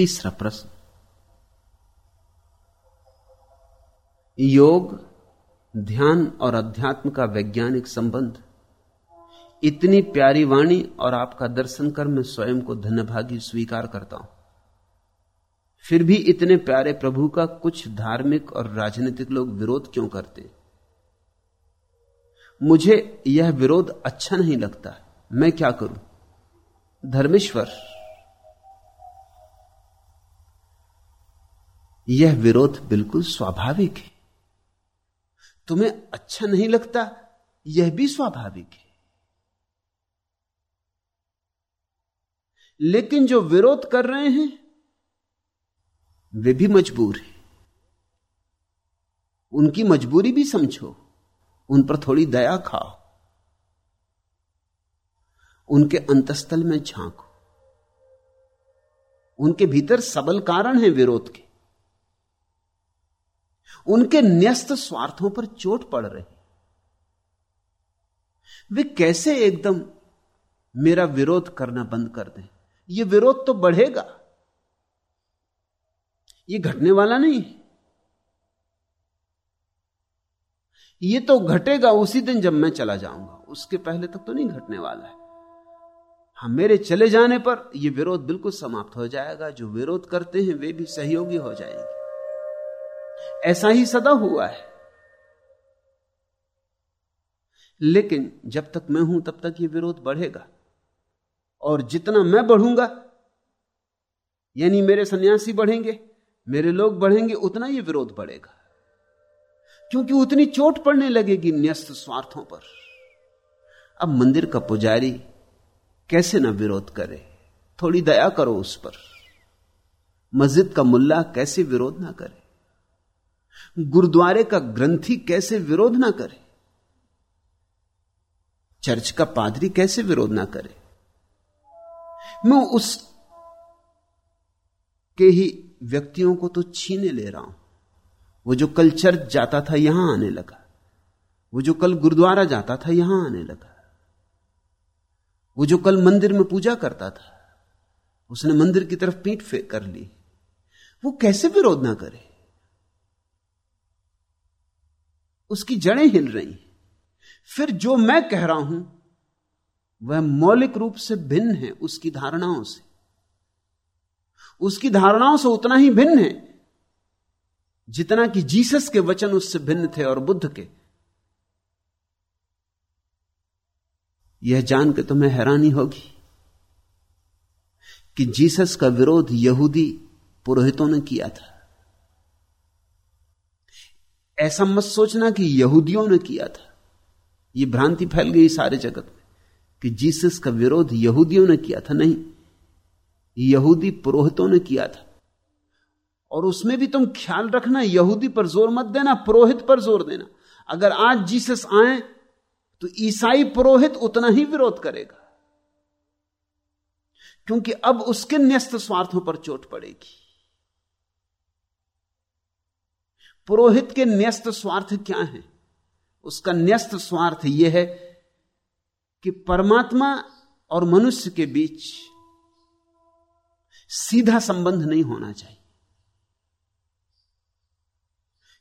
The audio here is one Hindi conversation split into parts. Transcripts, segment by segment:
तीसरा प्रश्न। योग, ध्यान और अध्यात्म का वैज्ञानिक संबंध। इतनी प्यारी वाणी और आपका दर्शन कर मैं स्वयं को धन्यभागी स्वीकार करता हूँ। फिर भी इतने प्यारे प्रभु का कुछ धार्मिक और राजनीतिक लोग विरोध क्यों करते? मुझे यह विरोध अच्छा नहीं लगता। मैं क्या करूँ? धर्मेश्वर यह विरोध बिल्कुल स्वाभाविक है। तुम्हें अच्छा नहीं लगता? यह भी स्वाभाविक है। लेकिन जो विरोध कर रहे हैं, वे भी मजबूर हैं। उनकी मजबूरी भी समझो। उन पर थोड़ी दया खाओ। उनके अंतस्थल में झांको। उनके भीतर सबल कारण है विरोध के। उनके न्यस्त स्वार्थों पर चोट पड़ रही वे कैसे एकदम मेरा विरोध करना बंद कर दें? यह विरोध तो बढ़ेगा। यह घटने वाला नहीं यह तो घटेगा उसी दिन जब मैं चला जाऊँगा। उसके पहले तक तो नहीं घटने वाला है। हाँ मेरे चले जाने पर यह विरोध बिल्कुल समाप्त हो जाएगा। जो विरोध करते हैं, वे भी सहयोगी हो जाएँगे। ऐसा ही सदा हुआ है। लेकिन जब तक मैं हूँ, तब तक यह विरोध बढ़ेगा। और जितना मैं बढ़ूँगा, यानी मेरे सन्यासी बढ़ेंगे, मेरे लोग बढ़ेंगे, उतना यह विरोध बढ़ेगा। क्योंकि उतनी चोट पड़ने लगेगी न्यस्त स्वार्थों पर। अब मंदिर का पुजारी कैसे ना विरोध करे? थोड़ी दया करो उस पर। मस्जिद का मुल्ला कैसे विरोध ना करे? गुरुद्वारे का ग्रंथी कैसे विरोध ना करे? चर्च का पादरी कैसे विरोध ना करे? मैं उस के ही व्यक्तियों को तो छीने ले रहा हूँ। वो जो कल चर्च जाता था, यहाँ आने लगा। वो जो कल गुरुद्वारा जाता था, यहाँ आने लगा। वो जो कल मंदिर में पूजा करता था, उसने मंदिर की तरफ़ पीठ फेंक कर ली। वो कैसे विरोध ना करे? उसकी जड़ें हिल रही। फिर जो मैं कह रहा हूँ, वह मौलिक रूप से भिन्न है उसकी धारणाओं से। उसकी धारणाओं से उतना ही भिन्न है, जितना कि जीसस के वचन उससे भिन्न थे और बुद्ध के। यह जान के तुम्हें हैरानी होगी कि जीसस का विरोध यहूदी पुरोहितों ने किया था। ऐसा मत सोचना कि यहूदियों ने किया था। यह भ्रांति फैल गई सारे जगत में कि जीसस का विरोध यहूदियों ने किया था, नहीं। यहूदी पुरोहितों ने किया था। और उसमें भी तुम ख्याल रखना, यहूदी पर ज़ोर मत देना, पुरोहित पर ज़ोर देना। अगर आज जीसस आए तो ईसाई पुरोहित उतना ही विरोध करेगा। क्योंकि अब उसके न्यस्त स्वार्थों पर चोट पड़ेगी। पुरोहित के न्यस्त स्वार्थ क्या है? उसका न्यस्त स्वार्थ यह है कि परमात्मा और मनुष्य के बीच सीधा संबंध नहीं होना चाहिए।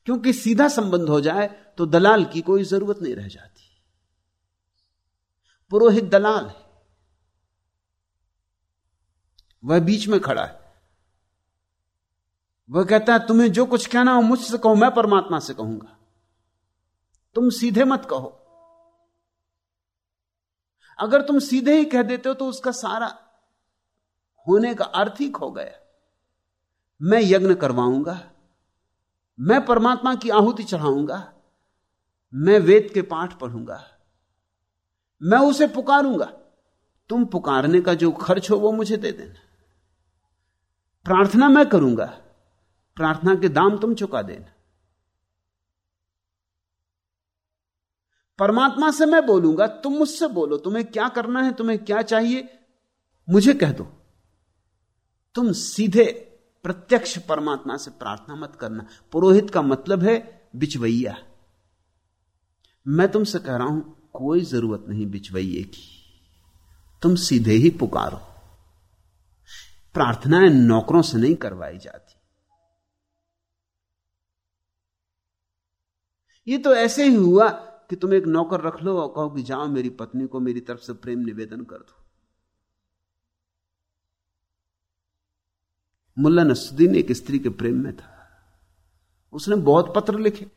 क्योंकि सीधा संबंध हो जाए तो दलाल की कोई ज़रूरत नहीं रह जाती। पुरोहित दलाल है। वह बीच में खड़ा है। वह कहता है, तुम्हें जो कुछ कहना हो मुझसे कहो, मैं परमात्मा से कहूँगा। तुम सीधे मत कहो। अगर तुम सीधे ही कह देते हो तो उसका सारा होने का अर्थ ही खो गया। मैं यज्ञ करवाऊँगा, मैं परमात्मा की आहुति चढ़ाऊँगा, मैं वेद के पाठ पढ़ूँगा, मैं उसे पुकारूँगा। तुम पुकारने का जो खर्च हो, वो मुझे दे देना। प्रार्थना मैं करूँगा प्रार्थना के दाम तुम चुका देना। परमात्मा से मैं बोलूँगा, तुम मुझसे बोलो, तुम्हें क्या करना है, तुम्हें क्या चाहिए, मुझे कह दो। तुम सीधे प्रत्यक्ष परमात्मा से प्रार्थना मत करना। पुरोहित का मतलब है बिचवैया। मैं तुमसे कह रहा हूँ, कोई ज़रूरत नहीं बिचवैये की। तुम सीधे ही पुकारो। प्रार्थनाएँ नौकरों से नहीं करवाई जाती। ये तो ऐसे ही हुआ कि तुम एक नौकर रख लो और कहो कि जाओ मेरी पत्नी को मेरी तरफ़ से प्रेम निवेदन कर दो। मुल्ला नसुद्दीन एक स्त्री के प्रेम में था। उसने बहुत पत्र लिखे।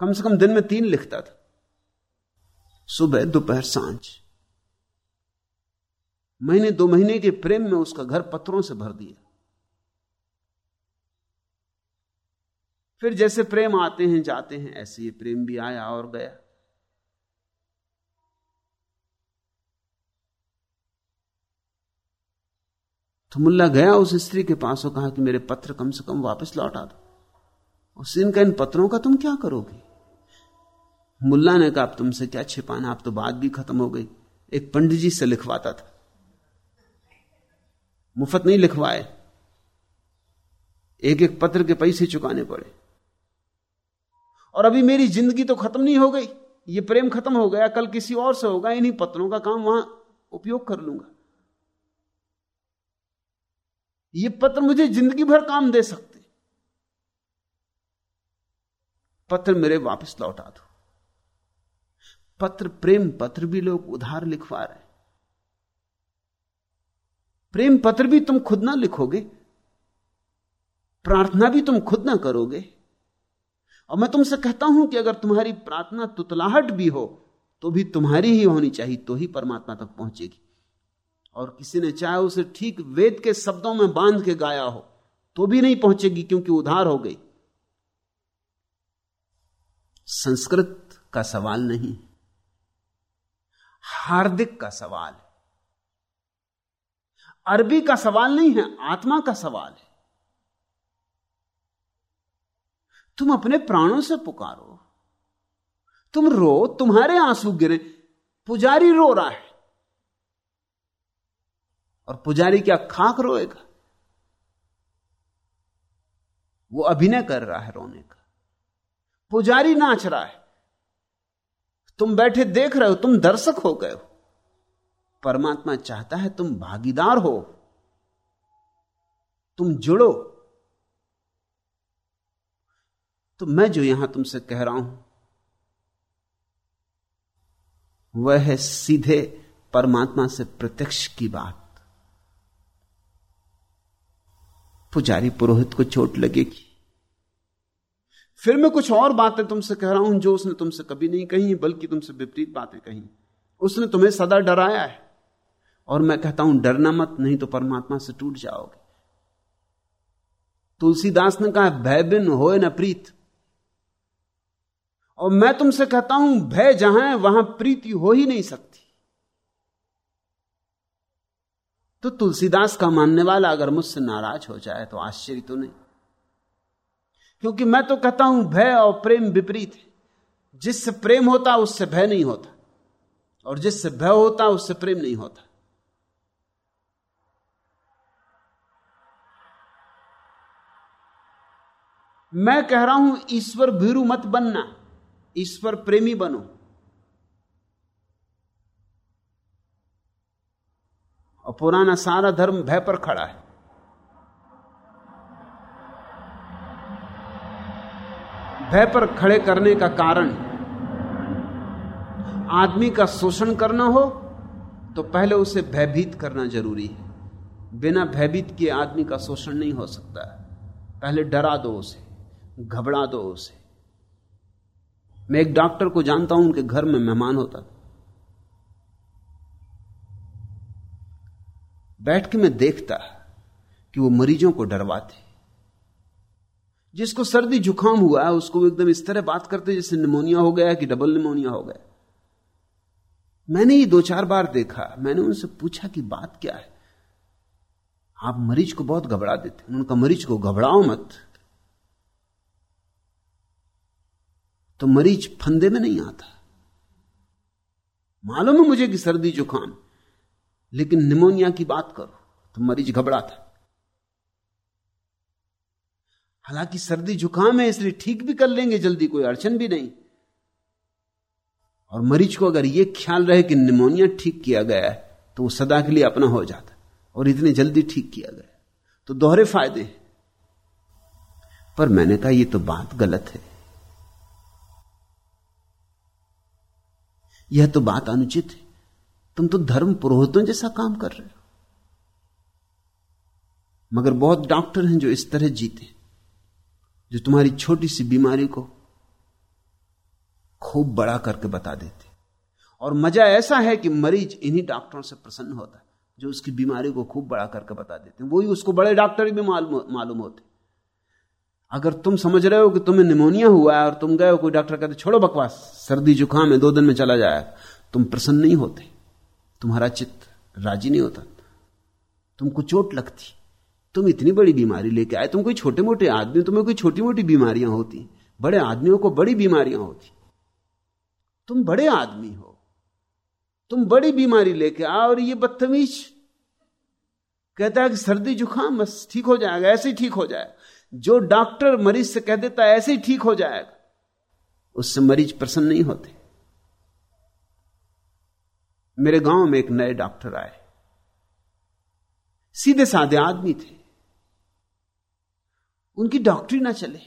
कम से कम दिन में तीन लिखता था। सुबह, दोपहर, साँझ। महीने, दो महीने के प्रेम में उसका घर पत्रों से भर दिया। फिर जैसे प्रेम आते हैं, जाते हैं, ऐसे ही प्रेम भी आया और गया। तो मुल्ला गया उस स्त्री के पास और कहा कि मेरे पत्र कम से कम वापस लौटा दो। उस दिन का इन पत्रों का तुम क्या करोगे? मुल्ला ने कहा तुमसे क्या छिपाना? आप तो बात भी खत्म हो गई। एक पंडित जी से लिखवाता था। मुफ़्त नहीं लिखवाए। एक एक पत्र के पैसे चुकाने पड़े। और अभी मेरी ज़िंदगी तो खत्म नहीं हो गई। ये प्रेम खत्म हो गया, कल किसी और से होगा, इन्हीं पत्रों का काम वहाँ उपयोग कर लूँगा। ये पत्र मुझे ज़िंदगी भर काम दे सकते। पत्र मेरे वापस लौटा दो। पत्र प्रेम पत्र भी लोग उधार लिखवा रहे प्रेम पत्र भी तुम खुद ना लिखोगे, प्रार्थना भी तुम खुद ना करोगे। और मैं तुमसे कहता हूँ कि अगर तुम्हारी प्रार्थना तुतलाहट भी हो तो भी तुम्हारी ही होनी चाहिए तो ही परमात्मा तक पहुंचेगी। और किसी ने चाहे उसे ठीक वेद के शब्दों में बाँध के गाया हो तो भी नहीं पहुंचेगी क्योंकि उधार हो गई। संस्कृत का सवाल नहीं, हार्दिक का सवाल। है अरबी का सवाल नहीं है, आत्मा का सवाल है। तुम अपने प्राणों से पुकारो। तुम रो, तुम्हारे आँसू गिरे, पुजारी रो रहा है। और पुजारी क्या खाक रोएगा? वो अभिनय कर रहा है रोने का। पुजारी नाच रहा है। तुम बैठे देख रहे हो, तुम दर्शक हो गए हो। परमात्मा चाहता है तुम भागीदार हो। तुम जुड़ो। तो मैं जो यहाँ तुमसे कह रहा हूँ, वह है सीधे परमात्मा से प्रत्यक्ष की बात। पुजारी पुरोहित को चोट लगेगी। फिर मैं कुछ और बातें तुमसे कह रहा हूँ जो उसने तुमसे कभी नहीं कही, बल्कि तुमसे विपरीत बातें कही। उसने तुम्हें सदा डराया है। और मैं कहता हूँ, डरना मत, नहीं तो परमात्मा से टूट जाओगे। तुलसीदास ने कहा, भय बिन हो न प्रीत। और मैं तुमसे कहता हूँ, भय जहाँ है, वहाँ प्रीति हो ही नहीं सकती। तो तुलसीदास का मानने वाला अगर मुझसे नाराज़ हो जाए तो आश्चर्य तो नहीं। क्योंकि मैं तो कहता हूँ, भय और प्रेम विपरीत है। जिससे प्रेम होता, उससे भय नहीं होता। और जिससे भय होता, उससे प्रेम नहीं होता। मैं कह रहा हूँ, ईश्वर भीरू मत बनना। ईश्वर प्रेमी बनो। और पुराना सारा धर्म भय पर खड़ा है। भय पर खड़े करने का कारण, आदमी का शोषण करना हो तो पहले उसे भयभीत करना ज़रूरी है। बिना भयभीत किए आदमी का शोषण नहीं हो सकता। पहले डरा दो उसे, घबरा दो उसे। मैं एक डॉक्टर को जानता हूँ, उनके घर में मेहमान होता था। बैठ के मैं देखता कि वो मरीजों को डरवाते। जिसको सर्दी जुकाम हुआ है, उसको एकदम इस तरह बात करते जैसे निमोनिया हो गया कि डबल निमोनिया हो गया। मैंने ये दो चार बार देखा, मैंने उनसे पूछा कि बात क्या है? आप मरीज़ को बहुत घबरा देते उनका मरीज़ को घबराओ मत। तो मरीज़ फंदे में नहीं आता। मालूम है मुझे कि सर्दी जुकाम, लेकिन निमोनिया की बात करो तो मरीज़ घबराता हालाँकि सर्दी जुकाम है, इसलिए ठीक भी कर लेंगे, जल्दी कोई अड़चन भी नहीं। और मरीज़ को अगर यह ख्याल रहे कि निमोनिया ठीक किया गया है तो वो सदा के लिए अपना हो जाता और इतने जल्दी ठीक किया गया तो दोहरे फ़ायदे पर मैंने कहा यह तो बात गलत है। यह तो बात अनुचित है। तुम तो धर्म पुरोहितों जैसा काम कर रहे हो। मगर बहुत डॉक्टर हैं जो इस तरह जीते जो तुम्हारी छोटी सी बीमारी को खूब बड़ा करके बता देते और मज़ा ऐसा है कि मरीज़ इन्हीं डॉक्टरों से प्रसन्न होता है, जो उसकी बीमारी को खूब बड़ा करके बता देते हैं। वही उसको बड़े डॉक्टर भी मालूम होते अगर तुम समझ रहे हो कि तुम्हें निमोनिया हुआ है और तुम गए हो, कोई डॉक्टर कहते, छोड़ो बकवास, सर्दी, जुकाम है, दो दिन में चला जाएगा तुम प्रसन्न नहीं होते। तुम्हारा चित्त राज़ी नहीं होता। तुमको चोट लगती। तुम इतनी बड़ी बीमारी लेके आए। तुम कोई छोटे मोटे आदमी तुम्हें कोई छोटी मोटी बीमारियाँ होती। बड़े आदमियों को बड़ी बीमारियाँ होती। तुम बड़े आदमी हो। तुम बड़ी बीमारी लेके आओ और ये बदतमीज कहता है कि सर्दी, जुकाम बस ठीक हो जाएगा, ऐसे ही ठीक हो जाएगा जो डॉक्टर मरीज़ से कह देता है, ऐसे ही ठीक हो जाएगा। उससे मरीज़ प्रसन्न नहीं होते। मेरे गाँव में एक नए डॉक्टर आए। सीधे साधे आदमी थे। उनकी डॉक्टरी ना चले।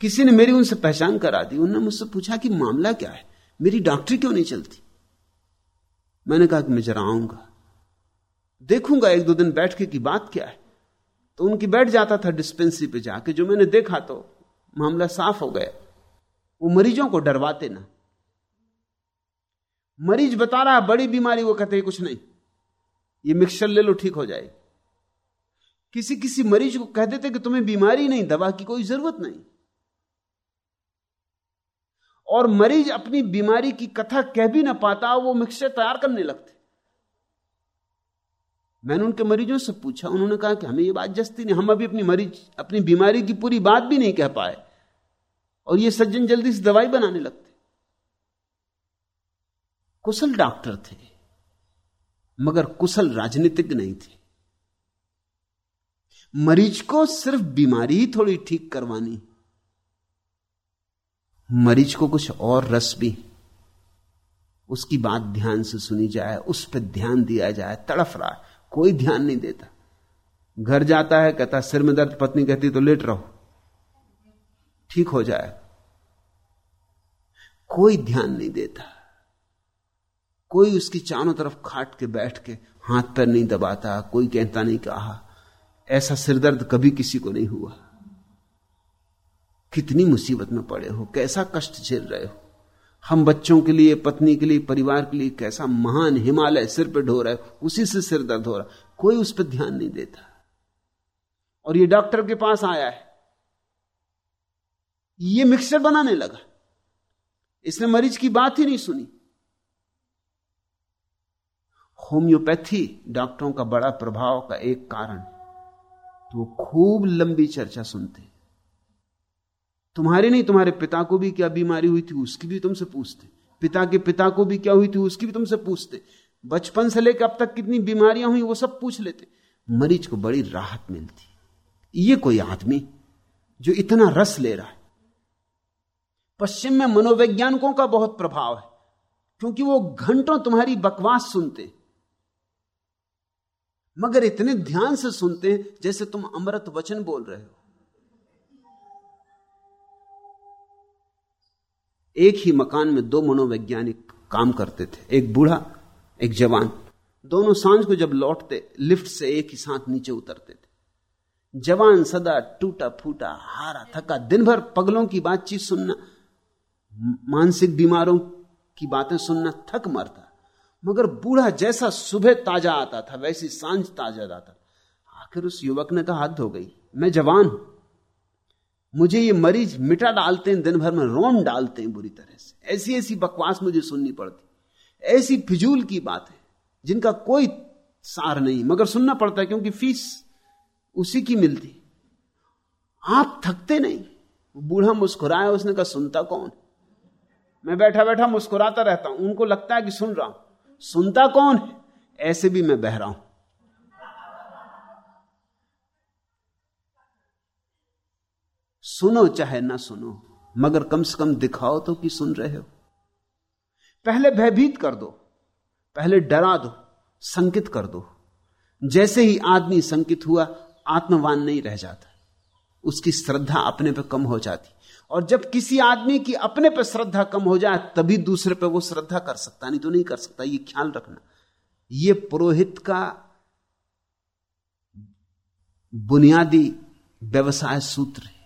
किसी ने मेरी उनसे पहचान करा दी। उन्होंने मुझसे पूछा कि मामला क्या है? मेरी डॉक्टरी क्यों नहीं चलती? मैंने कहा कि मैं जरा आऊँगा। देखूँगा एक दो दिन बैठ के की बात क्या है? तो उनकी बैठ जाता था डिस्पेंसरी पे जाके, जो मैंने देखा तो मामला साफ़ हो गया। वो मरीजों को डरवाते ना। मरीज़ बता रहा है, बड़ी बीमारी, वो कहते कुछ नहीं। ये मिक्सचर ले लो, ठीक हो जाएगी। किसी किसी मरीज़ को कह देते कि, तुम्हें बीमारी नहीं, दवा की कोई ज़रूरत नहीं। और मरीज़ अपनी बीमारी की कथा कह भी ना पाता, वो मिक्सचर तैयार करने लगते। मैंने उनके मरीजों से पूछा, उन्होंने कहा कि हमें ये बात जस्ती नहीं, हम अभी अपनी मरीज़, अपनी बीमारी की पूरी बात भी नहीं कह पाए। और ये सज्जन जल्दी से दवाई बनाने लगते। कुशल डॉक्टर थे, मगर कुशल राजनीतिक नहीं थे। मरीज़ को सिर्फ़ बीमारी ही थोड़ी ठीक करवानी। मरीज़ को कुछ और रस भी। उसकी बात ध्यान से सुनी जाए, उस पर ध्यान दिया जाए, तड़फ रहा है। कोई ध्यान नहीं देता। घर जाता है, कहता सिर में दर्द, पत्नी कहती तो लेट रहो। ठीक हो जाए। कोई ध्यान नहीं देता। कोई उसकी चारों तरफ़ खाट के बैठ के हाथ पर नहीं दबाता, कोई कहता नहीं कहा ऐसा सिरदर्द कभी किसी को नहीं हुआ। कितनी मुसीबत में पड़े हो, कैसा कष्ट झेल रहे हो। हम बच्चों के लिए, पत्नी के लिए, परिवार के लिए कैसा महान हिमालय सिर पे ढो रहा है, उसी से सिर दर्द हो रहा है। कोई उस पर ध्यान नहीं देता। और ये डॉक्टर के पास आया है। ये मिक्सर बनाने लगा। इसने मरीज़ की बात ही नहीं सुनी। होम्योपैथी डॉक्टरों का बड़ा प्रभाव का एक कारण तो खूब लंबी चर्चा सुनते। तुम्हारे नहीं, तुम्हारे पिता को भी क्या बीमारी हुई थी, उसकी भी तुमसे पूछते। पिता के पिता को भी क्या हुई थी, उसकी भी तुमसे पूछते। बचपन से लेकर अब तक कितनी बीमारियाँ हुई, वो सब पूछ लेते। मरीज़ को बड़ी राहत मिलती। ये कोई आदमी जो इतना रस ले रहा है। पश्चिम में मनोवैज्ञानिकों का बहुत प्रभाव है, क्योंकि वो घंटों तुम्हारी बकवास सुनते। मगर इतने ध्यान से सुनते हैं जैसे तुम अमृत वचन बोल रहे हो। एक ही मकान में दो मनोवैज्ञानिक काम करते थे, एक बूढ़ा, एक जवान। दोनों साँझ को जब लौटते, लिफ्ट से एक ही साथ नीचे उतरते थे। जवान सदा टूटा फूटा, हारा थका दिन भर पगलों की बातचीत सुनना, मानसिक बीमारों की बातें सुनना थक मरता। मगर बूढ़ा जैसा सुबह ताज़ा आता था, वैसी साँझ ताज़ा आता आखिर उस युवक ने कहा, हद हो गई, मैं जवान हूँ। मुझे ये मरीज़ मिटा डालते हैं दिन भर में रोम डालते हैं बुरी तरह से। ऐसी ऐसी बकवास मुझे सुननी पड़ती। ऐसी फिजूल की बात है, जिनका कोई सार नहीं। मगर सुनना पड़ता है, क्योंकि फ़ीस उसी की मिलती। आप थकते नहीं। बूढ़ा मुस्कुराया, उसने कहा, सुनता कौन? मैं बैठा बैठा मुस्कुराता रहता हूँ। उनको लगता है कि सुन रहा हूँ। सुनता कौन है? ऐसे भी मैं बह रहा हूँ। सुनो चाहे ना सुनो, मगर कम से कम दिखाओ तो कि सुन रहे हो। पहले भयभीत कर दो, पहले डरा दो, संकित कर दो। जैसे ही आदमी संकित हुआ, आत्मवान नहीं रह जाता। उसकी श्रद्धा अपने पर कम हो जाती। और जब किसी आदमी की अपने पर श्रद्धा कम हो जाए, तभी दूसरे पर वो श्रद्धा कर सकता, नहीं तो नहीं कर सकता, ये ख्याल रखना। ये पुरोहित का बुनियादी व्यवसाय सूत्र है।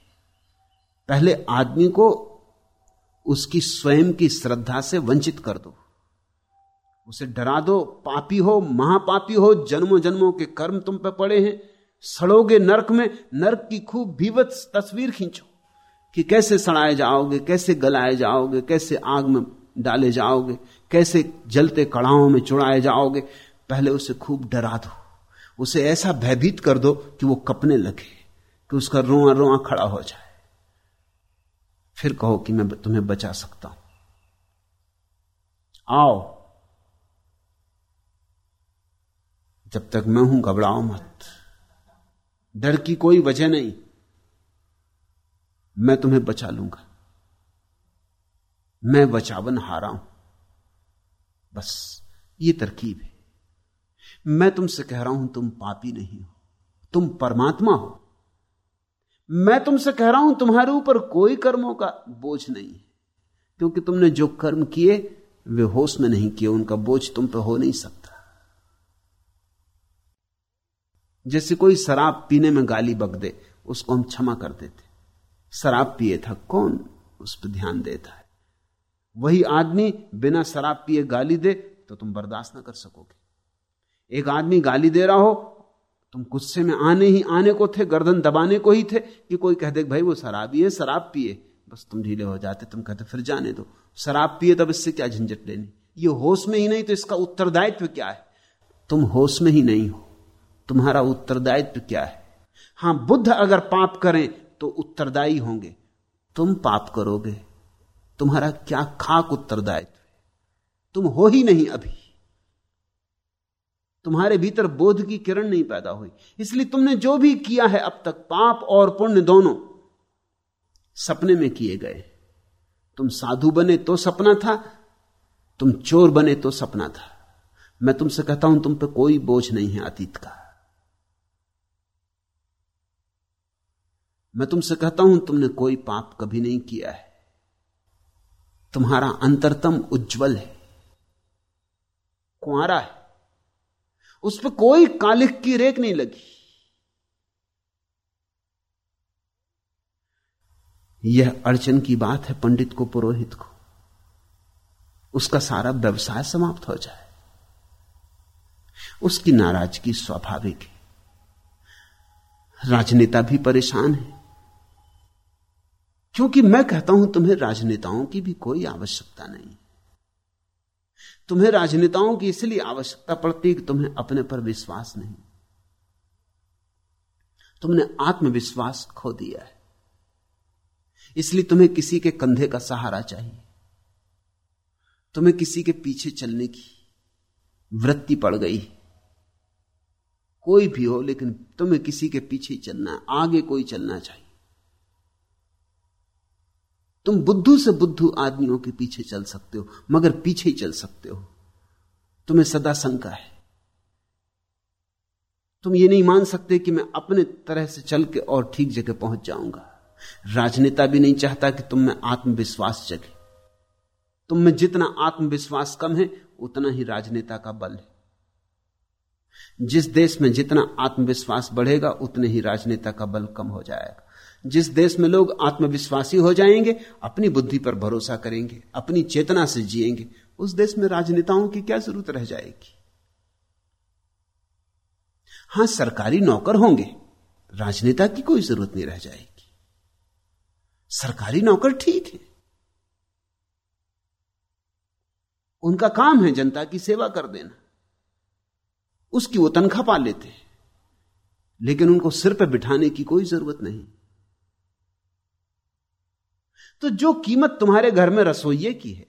पहले आदमी को उसकी स्वयं की श्रद्धा से वंचित कर दो। उसे डरा दो, पापी हो, महापापी हो जन्मों जन्मों के कर्म तुम पे पड़े हैं, सड़ोगे नरक में, नरक की खूब भीवत तस्वीर खींचो कि कैसे सड़ाए जाओगे, कैसे गलाए जाओगे, कैसे आग में डाले जाओगे, कैसे जलते कड़ाओं में चुड़ाए जाओगे। पहले उसे खूब डरा दो, उसे ऐसा भयभीत कर दो कि वो कपने लगे, कि उसका रोआ रोआ खड़ा हो जाए। फिर कहो कि मैं तुम्हें बचा सकता हूँ। आओ। जब तक मैं हूँ, घबराओ मत। डर की कोई वजह नहीं। मैं तुम्हें बचा लूँगा। मैं बचावन हारा हूँ। बस, ये तरकीब है। मैं तुमसे कह रहा हूँ, तुम पापी नहीं हो। तुम परमात्मा हो। मैं तुमसे कह रहा हूँ, तुम्हारे ऊपर कोई कर्मों का बोझ नहीं है। क्योंकि तुमने जो कर्म किए, वे होश में नहीं किए, उनका बोझ तुम पे हो नहीं सकता। जैसे कोई शराब पीने में गाली बक दे, उसको हम क्षमा कर देते शराब पिए था, कौन उस पर ध्यान देता है? वही आदमी बिना शराब पिए गाली दे तो तुम बर्दाश्त ना कर सकोगे। एक आदमी गाली दे रहा हो तुम गुस्से में आने ही आने को थे, गर्दन दबाने को ही थे कि कोई कह दे भाई वो शराबी है शराब पिए। बस तुम ढीले हो जाते, तुम कहते फिर जाने दो। शराब पिए तब इससे क्या झंझट लेनी? ये होश में ही नहीं तो इसका उत्तरदायित्व क्या है? तुम होश में ही नहीं हो, तुम्हारा उत्तरदायित्व क्या है? हाँ, बुद्ध अगर पाप करें तो उत्तरदायी होंगे। तुम पाप करोगे, तुम्हारा क्या खाक उत्तरदायित्व तुम हो ही नहीं अभी। तुम्हारे भीतर बोध की किरण नहीं पैदा हुई। इसलिए तुमने जो भी किया है, अब तक पाप और पुण्य दोनों सपने में किए गए। तुम साधु बने तो सपना था, तुम चोर बने तो सपना था। मैं तुमसे कहता हूँ, तुम पे कोई बोझ नहीं है अतीत का। मैं तुमसे कहता हूँ, तुमने कोई पाप कभी नहीं किया है। तुम्हारा अंतरतम उज्जवल है। कुआरा है। उस पर कोई कालिख की रेख नहीं लगी। यह अड़चन की बात है पंडित को, पुरोहित को। उसका सारा व्यवसाय समाप्त हो जाए। उसकी नाराज़गी स्वाभाविक है। राजनेता भी परेशान है। क्योंकि मैं कहता हूँ, तुम्हें राजनेताओं की भी कोई आवश्यकता नहीं। तुम्हें राजनेताओं की इसलिए आवश्यकता पड़ती है कि तुम्हें अपने पर विश्वास नहीं। तुमने आत्मविश्वास खो दिया है। इसलिए तुम्हें किसी के कंधे का सहारा चाहिए। तुम्हें किसी के पीछे चलने की वृत्ति पड़ गई। कोई भी हो, लेकिन तुम्हें किसी के पीछे चलना आगे कोई चलना चाहिए। तुम बुद्धू से बुद्धू आदमियों के पीछे चल सकते हो, मगर पीछे ही चल सकते हो। तुम्हें सदा शंका है। तुम ये नहीं मान सकते कि मैं अपने तरह से चल के और ठीक जगह पहुँच जाऊँगा। राजनेता भी नहीं चाहता कि तुम में आत्मविश्वास जगे। तुम में जितना आत्मविश्वास कम है, उतना ही राजनेता का बल है। जिस देश में जितना आत्मविश्वास बढ़ेगा, उतने ही राजनेता का बल कम हो जाएगा। जिस देश में लोग आत्मविश्वासी हो जाएँगे, अपनी बुद्धि पर भरोसा करेंगे, अपनी चेतना से जिएँगे, उस देश में राजनेताओं की क्या ज़रूरत रह जाएगी? हाँ, सरकारी नौकर होंगे, राजनेता की कोई ज़रूरत नहीं रह जाएगी। सरकारी नौकर ठीक है। उनका काम है जनता की सेवा कर देना। उसकी वो तनख्वाह पा लेते हैं। लेकिन उनको सिर पर बिठाने की कोई ज़रूरत नहीं। तो जो कीमत तुम्हारे घर में रसोइये की है।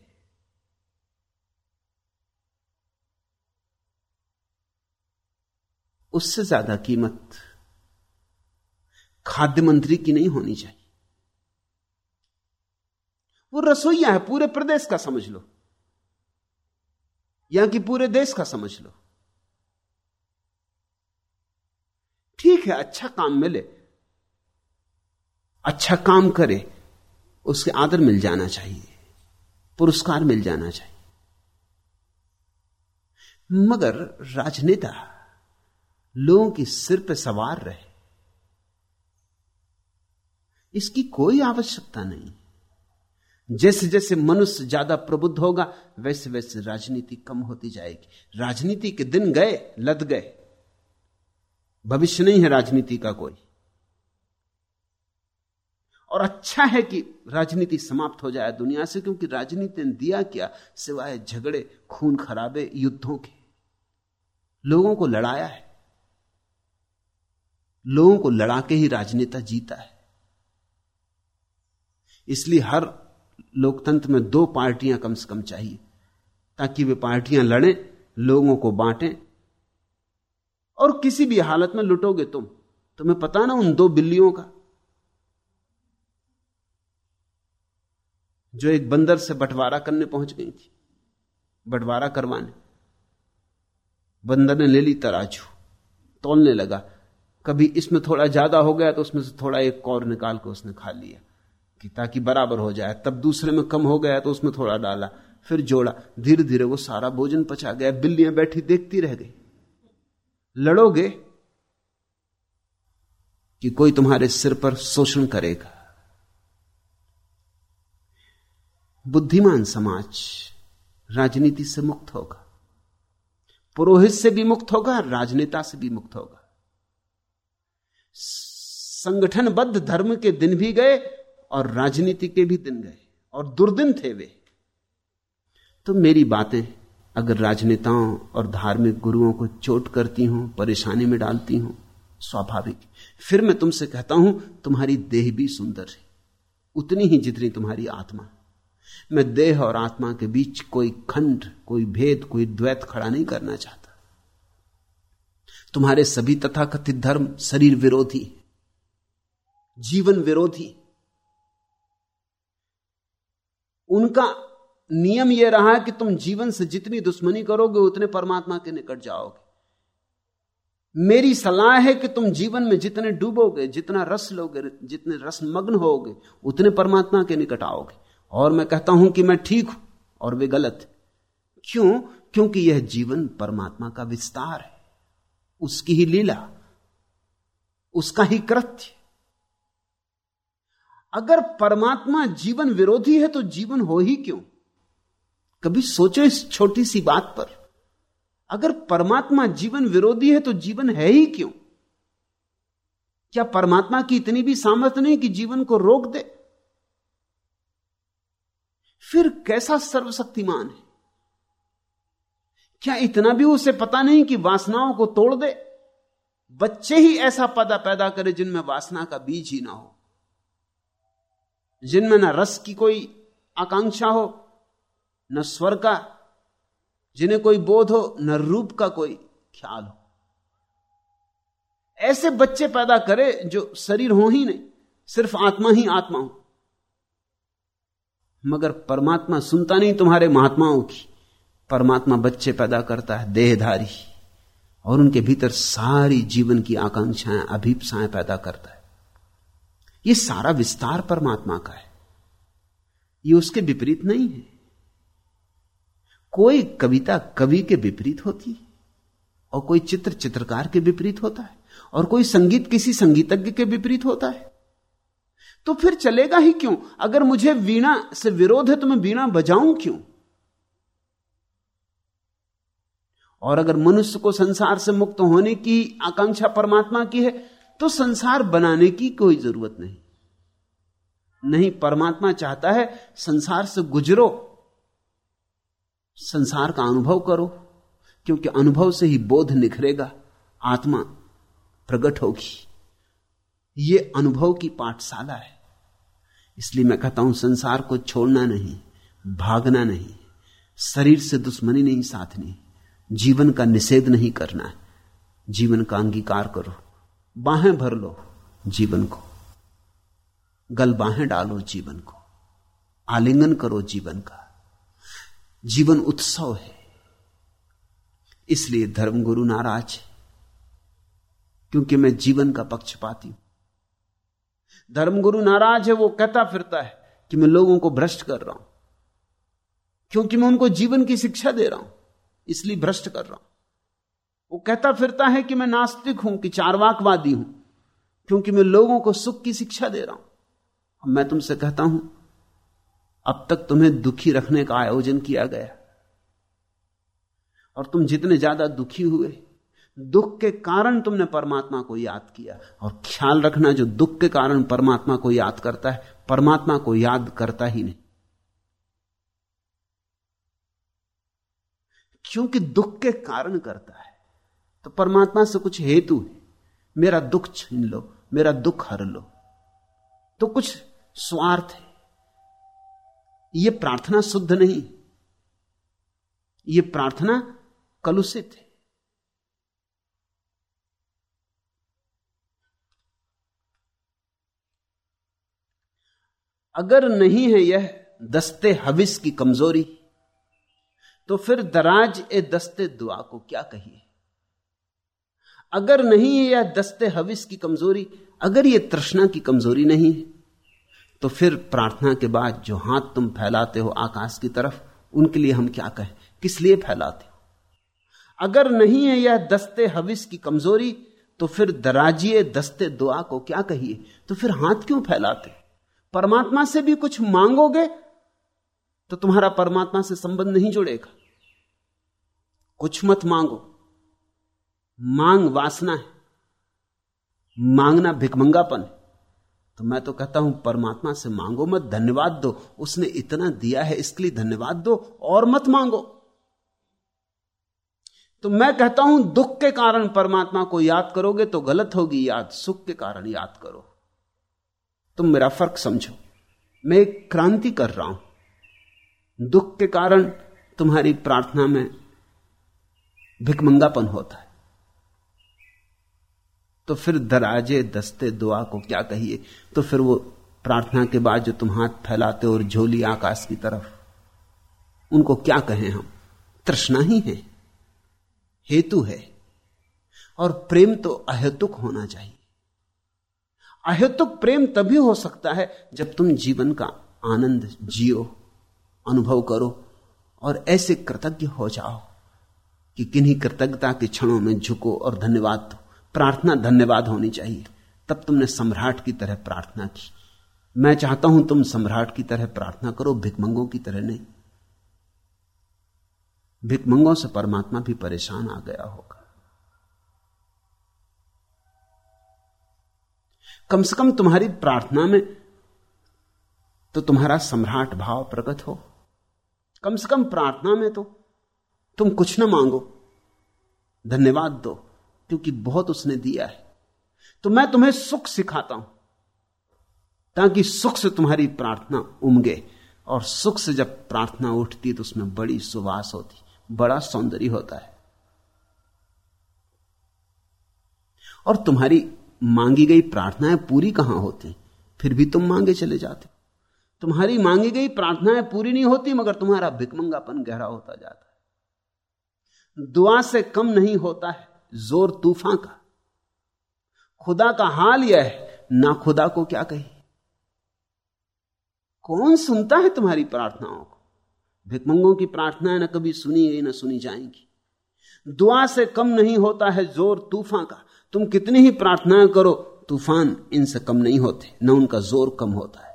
उससे ज़्यादा कीमत खाद्य मंत्री की नहीं होनी चाहिए। वो रसोईया है, पूरे प्रदेश का समझ लो। या कि पूरे देश का समझ लो। ठीक है अच्छा काम मिले अच्छा काम करे उसके आदर मिल जाना चाहिए, पुरस्कार मिल जाना चाहिए। मगर राजनेता लोगों के सिर पर सवार रहे। इसकी कोई आवश्यकता नहीं। जैसे जैसे मनुष्य ज़्यादा प्रबुद्ध होगा वैसे वैसे राजनीति कम होती जाएगी। राजनीति के दिन गए, लद गए। भविष्य नहीं है राजनीति का कोई। और अच्छा है कि राजनीति समाप्त हो जाए दुनिया से, क्योंकि राजनीति ने दिया क्या? सिवाय झगड़े, खून खराबे, युद्धों के। लोगों को लड़ाया है। लोगों को लड़ा के ही राजनेता जीता है। इसलिए हर लोकतंत्र में दो पार्टियाँ कम से कम चाहिए, ताकि वे पार्टियाँ लड़ें, लोगों को बांटें। और किसी भी हालत में लुटोगे तुम, तुम्हें पता ना उन दो बिल्लियों का। जो एक बंदर से बंटवारा करने पहुँच गई थी। बंटवारा करवाने। बंदर ने ले ली तराजू, तोलने लगा। कभी इसमें थोड़ा ज़्यादा हो गया तो उसमें से थोड़ा एक कौर निकाल के उसने खा लिया, कि ताकि बराबर हो जाए। तब दूसरे में कम हो गया तो उसमें थोड़ा डाला, फिर जोड़ा। धीरे धीरे वो सारा भोजन पचा गया, बिल्लियाँ बैठी देखती रह गई। लड़ोगे कि कोई तुम्हारे सिर पर शोषण करेगा? बुद्धिमान समाज राजनीति से मुक्त होगा। पुरोहित से भी मुक्त होगा, राजनेता से भी मुक्त होगा। संगठनबद्ध धर्म के दिन भी गए और राजनीति के भी दिन गए और दुर्दिन थे वे। तो मेरी बातें अगर राजनेताओं और धार्मिक गुरुओं को चोट करती हूँ, परेशानी में डालती हूँ, स्वाभाविक। फिर मैं तुमसे कहता हूँ, तुम्हारी देह भी सुंदर है। उतनी ही जितनी तुम्हारी आत्मा। मैं देह और आत्मा के बीच कोई खंड, कोई भेद, कोई द्वैत खड़ा नहीं करना चाहता। तुम्हारे सभी तथाकथित धर्म शरीर विरोधी जीवन विरोधी उनका नियम यह रहा कि तुम जीवन से जितनी दुश्मनी करोगे, उतने परमात्मा के निकट जाओगे। मेरी सलाह है कि तुम जीवन में जितने डूबोगे, जितना रस लोगे, जितने रस मग्न होगे, उतने परमात्मा के निकट आओगे। और मैं कहता हूँ कि मैं ठीक हूँ और वे गलत क्यों? क्योंकि यह जीवन परमात्मा का विस्तार है। उसकी ही लीला, उसका ही कृत्य। अगर परमात्मा जीवन विरोधी है तो जीवन हो ही क्यों? कभी सोचो इस छोटी सी बात पर। अगर परमात्मा जीवन विरोधी है तो जीवन है ही क्यों? क्या परमात्मा की इतनी भी सामर्थ्य नहीं कि जीवन को रोक दे? फिर कैसा सर्वशक्तिमान है? क्या इतना भी उसे पता नहीं कि वासनाओं को तोड़ दे? बच्चे ही ऐसा पदा पैदा करे जिनमें वासना का बीज ही ना हो। जिनमें न रस की कोई आकांक्षा हो, न स्वर का, जिन्हें कोई बोध हो, न रूप का कोई ख्याल हो। ऐसे बच्चे पैदा करे जो शरीर हो ही नहीं, सिर्फ़ आत्मा ही आत्मा हो। मगर परमात्मा सुनता नहीं तुम्हारे महात्माओं की। परमात्मा बच्चे पैदा करता है, देहधारी। और उनके भीतर सारी जीवन की आकांक्षाएँ, अभीपसाएँ पैदा करता है। ये सारा विस्तार परमात्मा का है। ये उसके विपरीत नहीं है। कोई कविता कवि के विपरीत होती है, और कोई चित्र चित्रकार के विपरीत होता है, और कोई संगीत किसी संगीतज्ञ के विपरीत होता है। तो फिर चलेगा ही क्यों? अगर मुझे वीणा से विरोध है तो मैं वीणा बजाऊं क्यों? और अगर मनुष्य को संसार से मुक्त होने की आकांक्षा परमात्मा की है तो संसार बनाने की कोई ज़रूरत नहीं। नहीं, परमात्मा चाहता है संसार से गुजरो, संसार का अनुभव करो, क्योंकि अनुभव से ही बोध निखरेगा, आत्मा प्रकट होगी। ये अनुभव की पाठशाला है। इसलिए मैं कहता हूँ, संसार को छोड़ना नहीं, भागना नहीं, शरीर से दुश्मनी नहीं साधनी जीवन का निषेध नहीं करना है। जीवन का अंगीकार करो। बाहें भर लो जीवन को। गल बाहें डालो जीवन को। आलिंगन करो जीवन का। जीवन उत्सव है। इसलिए धर्मगुरु नाराज़ है। क्योंकि मैं जीवन का पक्ष पाती हूँ। धर्मगुरु नाराज़ है, वो कहता फिरता है कि मैं लोगों को भ्रष्ट कर रहा हूँ। क्योंकि मैं उनको जीवन की शिक्षा दे रहा हूँ, इसलिए भ्रष्ट कर रहा हूँ। वो कहता फिरता है कि मैं नास्तिक हूँ, कि चारवाकवादी हूँ, क्योंकि मैं लोगों को सुख की शिक्षा दे रहा हूँ। मैं तुमसे कहता हूँ, अब तक तुम्हें दुखी रखने का आयोजन किया गया। और तुम जितने ज़्यादा दुखी हुए दुख के कारण तुमने परमात्मा को याद किया। और ख्याल रखना, जो दुख के कारण परमात्मा को याद करता है, परमात्मा को याद करता ही नहीं। क्योंकि दुख के कारण करता है तो परमात्मा से कुछ हेतु है। मेरा दुख छीन लो, मेरा दुख हर लो। तो कुछ स्वार्थ है। यह प्रार्थना शुद्ध नहीं। यह प्रार्थना कलुषित है। अगर नहीं है यह दस्ते हविस की कमज़ोरी तो फिर दराज ए दस्ते दुआ को क्या कहिए? अगर नहीं है यह दस्ते हविस की कमज़ोरी, अगर यह तृष्णा की कमज़ोरी नहीं है तो फिर प्रार्थना के बाद जो हाथ तुम फैलाते हो आकाश की तरफ़, उनके लिए हम क्या कहें? किस लिए फैलाते हो? अगर नहीं है यह दस्ते हविस की कमज़ोरी तो फिर दराजिए दस्ते दुआ को क्या कहिए? तो फिर हाथ क्यों फैलाते परमात्मा से भी कुछ मांगोगे तो तुम्हारा परमात्मा से संबंध नहीं जुड़ेगा। कुछ मत मांगो। मांग वासना है। मांगना भिकमंगापन है। तो मैं तो कहता हूँ, परमात्मा से मांगो मत, धन्यवाद दो। उसने इतना दिया है, इसके लिए धन्यवाद दो, और मत मांगो। तो मैं कहता हूँ, दुख के कारण परमात्मा को याद करोगे तो गलत होगी याद, सुख के कारण याद करो। तुम मेरा फ़र्क समझो। मैं एक क्रांति कर रहा हूँ। दुख के कारण तुम्हारी प्रार्थना में भिकमंगापन होता है। तो फिर दराजे दस्ते दुआ को क्या कहिए? तो फिर वो प्रार्थना के बाद जो तुम हाथ फैलाते और झोली आकाश की तरफ़, उनको क्या कहें हम? तृष्णा ही है, हेतु है। और प्रेम तो अहेतुक होना चाहिए। अहेतुक प्रेम तभी हो सकता है जब तुम जीवन का आनंद जियो, अनुभव करो और ऐसे कृतज्ञ हो जाओ कि किन्हीं कृतज्ञता के क्षणों में झुको और धन्यवाद दो। प्रार्थना धन्यवाद होनी चाहिए। तब तुमने सम्राट की तरह प्रार्थना की। मैं चाहता हूँ तुम सम्राट की तरह प्रार्थना करो भिकमंगों की तरह नहीं। भिकमंगों से परमात्मा भी परेशान आ गया होगा। कम से कम तुम्हारी प्रार्थना में तो तुम्हारा सम्राट भाव प्रकट हो। कम से कम प्रार्थना में तो तुम कुछ ना मांगो, धन्यवाद दो, क्योंकि बहुत उसने दिया है। तो मैं तुम्हें सुख सिखाता हूँ, ताकि सुख से तुम्हारी प्रार्थना उमगे, और सुख से जब प्रार्थना उठती तो उसमें बड़ी सुवास होती, बड़ा सौंदर्य होता है। और तुम्हारी मांगी गई प्रार्थनाएँ पूरी कहाँ होती? फिर भी तुम मांगे चले जाते। तुम्हारी मांगी गई प्रार्थनाएँ पूरी नहीं होती, मगर तुम्हारा भिकमंगापन गहरा होता जाता है। दुआ से कम नहीं होता है, ज़ोर तूफ़ान का। खुदा का हाल यह है, ना खुदा को क्या कही? कौन सुनता है तुम्हारी प्रार्थनाओं को? भिकमंगों की प्रार्थनाएँ ना कभी सुनी गई, ना सुनी जाएँगी। दुआ से कम नहीं होता है, ज़ोर तूफ़ान का। तुम कितनी ही प्रार्थनाएँ करो, तूफ़ान इनसे कम नहीं होते, न उनका ज़ोर कम होता है।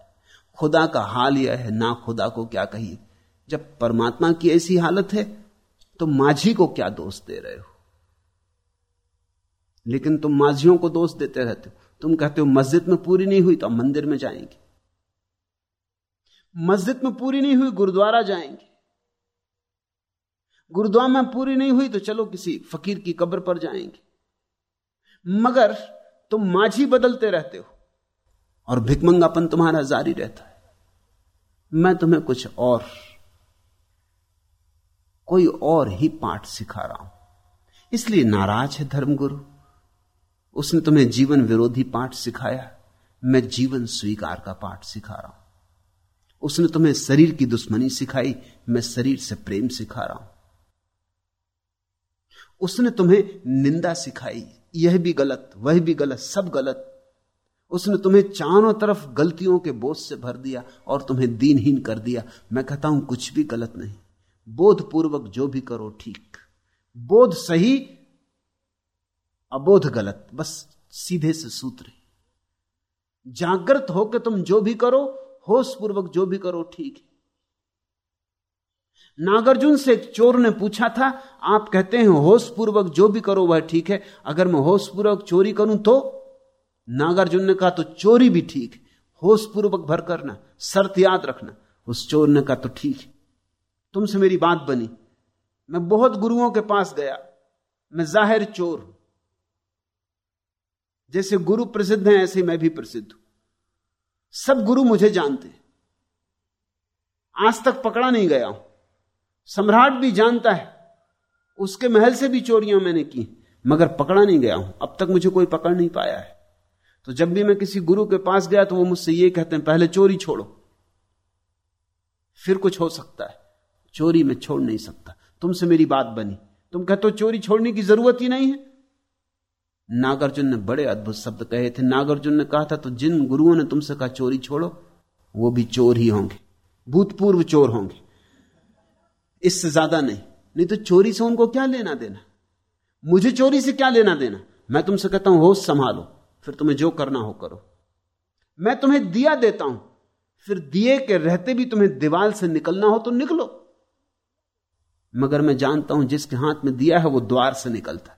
खुदा का हाल यह है, ना खुदा को क्या कहिए। जब परमात्मा की ऐसी हालत है तो माझी को क्या दोष दे रहे हो? लेकिन तुम माझियों को दोष देते रहते हो। तुम कहते हो, मस्जिद में पूरी नहीं हुई तो हम मंदिर में जाएँगे। मस्जिद में पूरी नहीं हुई, गुरुद्वारा जाएँगे। गुरुद्वारा में पूरी नहीं हुई तो चलो किसी फकीर की कब्र पर जाएँगे। मगर तुम माझी बदलते रहते हो। और भिकमंगापन तुम्हारा जारी रहता है। मैं तुम्हें कुछ और, कोई और ही पाठ सिखा रहा हूँ। इसलिए नाराज़ है धर्मगुरु। उसने तुम्हें जीवन विरोधी पाठ सिखाया। मैं जीवन स्वीकार का पाठ सिखा रहा हूँ। उसने तुम्हें शरीर की दुश्मनी सिखाई। मैं शरीर से प्रेम सिखा रहा हूँ। उसने तुम्हें निंदा सिखाई। यह भी गलत, वह भी गलत, सब गलत। उसने तुम्हें चारों तरफ़ गलतियों के बोझ से भर दिया और तुम्हें दीनहीन कर दिया। मैं कहता हूँ, कुछ भी गलत नहीं। बोधपूर्वक जो भी करो, ठीक। बोध सही, अबोध गलत। बस सीधे से सूत्र जागृत होकर तुम जो भी करो होश पूर्वक जो भी करो, ठीक है। नागार्जुन से चोर ने पूछा था, आप कहते हैं होश पूर्वक जो भी करो वह ठीक है, अगर मैं होश पूर्वक चोरी करूँ तो? नागार्जुन ने कहा तो चोरी भी ठीक है होश पूर्वक भर करना, शर्त याद रखना। उस चोर ने कहा तो ठीक है, तुमसे मेरी बात बनी। मैं बहुत गुरुओं के पास गया, मैं ज़ाहिर चोर हूँ। जैसे गुरु प्रसिद्ध हैं, ऐसे मैं भी प्रसिद्ध हूँ। सब गुरु मुझे जानते हैं। आज तक पकड़ा नहीं गया हूँ। सम्राट भी जानता है। उसके महल से भी चोरियाँ मैंने की मगर पकड़ा नहीं गया हूँ। अब तक मुझे कोई पकड़ नहीं पाया है। तो जब भी मैं किसी गुरु के पास गया तो वो मुझसे ये कहते हैं, पहले चोरी छोड़ो। फिर कुछ हो सकता है। चोरी में छोड़ नहीं सकता। तुमसे मेरी बात बनी। तुम कहते हो चोरी छोड़ने की ज़रूरत ही नहीं है। नागार्जुन ने बड़े अद्भुत शब्द कहे थे। नागार्जुन ने कहा था तो जिन गुरुओं ने तुमसे कहा चोरी छोड़ो, वो भी चोर ही होंगे। भूतपूर्व चोर होंगे। इससे ज़्यादा नहीं। नहीं तो चोरी से उनको क्या लेना देना? मुझे चोरी से क्या लेना देना? मैं तुमसे कहता हूँ, होश संभालो। फिर तुम्हें जो करना हो करो। मैं तुम्हें दिया देता हूँ। फिर दिए के रहते भी तुम्हें दीवाल से निकलना हो तो निकलो। मगर मैं जानता हूँ, जिसके हाथ में दिया है, वो द्वार से निकलता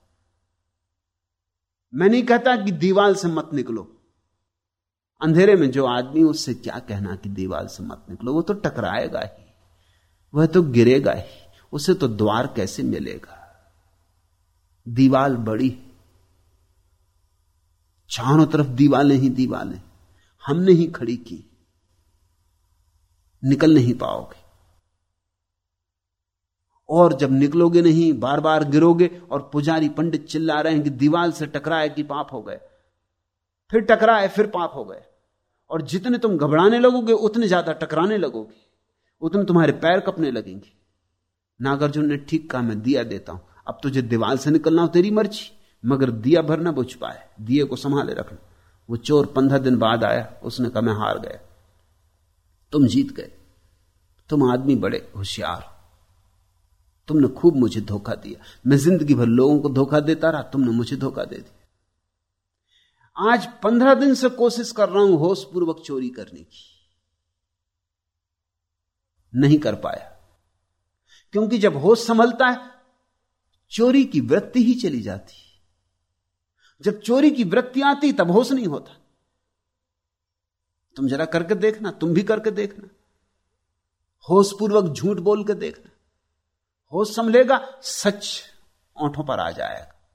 मैं नहीं कहता कि दीवाल से मत निकलो। अंधेरे में जो आदमी उससे क्या कहना कि दीवाल से मत निकलो? वो तो टकराएगा ही। वह तो गिरेगा ही, उसे तो द्वार कैसे मिलेगा? दीवाल बड़ी चारों तरफ़ दीवालें ही दीवालें, हमने ही खड़ी की। निकल नहीं पाओगे। और जब निकलोगे नहीं बार बार गिरोगे और पुजारी पंडित चिल्ला रहे हैं कि दीवाल से टकराए कि पाप हो गए। फिर टकराए, फिर पाप हो गए। और जितने तुम घबराने लगोगे, उतने ज़्यादा टकराने लगोगे। उतने तुम्हारे पैर कपने लगेंगे। नागार्जुन ने ठीक कहा, मैं दिया देता हूँ। अब तुझे दीवाल से निकलना हो तेरी मर्ज़ी, मगर दिया भर ना बुझ पाए। दिए को संभाले रखना। वो चोर पंद्रह दिन बाद आया। उसने कहा, मैं हार गया। तुम जीत गए। तुम आदमी बड़े होशियार। तुमने खूब मुझे धोखा दिया। मैं ज़िंदगी भर लोगों को धोखा देता रहा। तुमने मुझे धोखा दे दिया। आज पंद्रह दिन से कोशिश कर रहा हूँ होश पूर्वक चोरी करने की। नहीं कर पाया। क्योंकि जब होश संभलता है, चोरी की वृत्ति ही चली जाती। जब चोरी की वृत्ति आती, तब होश नहीं होता। तुम जरा करके देखना, तुम भी करके देखना। होश पूर्वक झूठ बोल के देखना। होश संभलेगा, सच ओंठों पर आ जाएगा।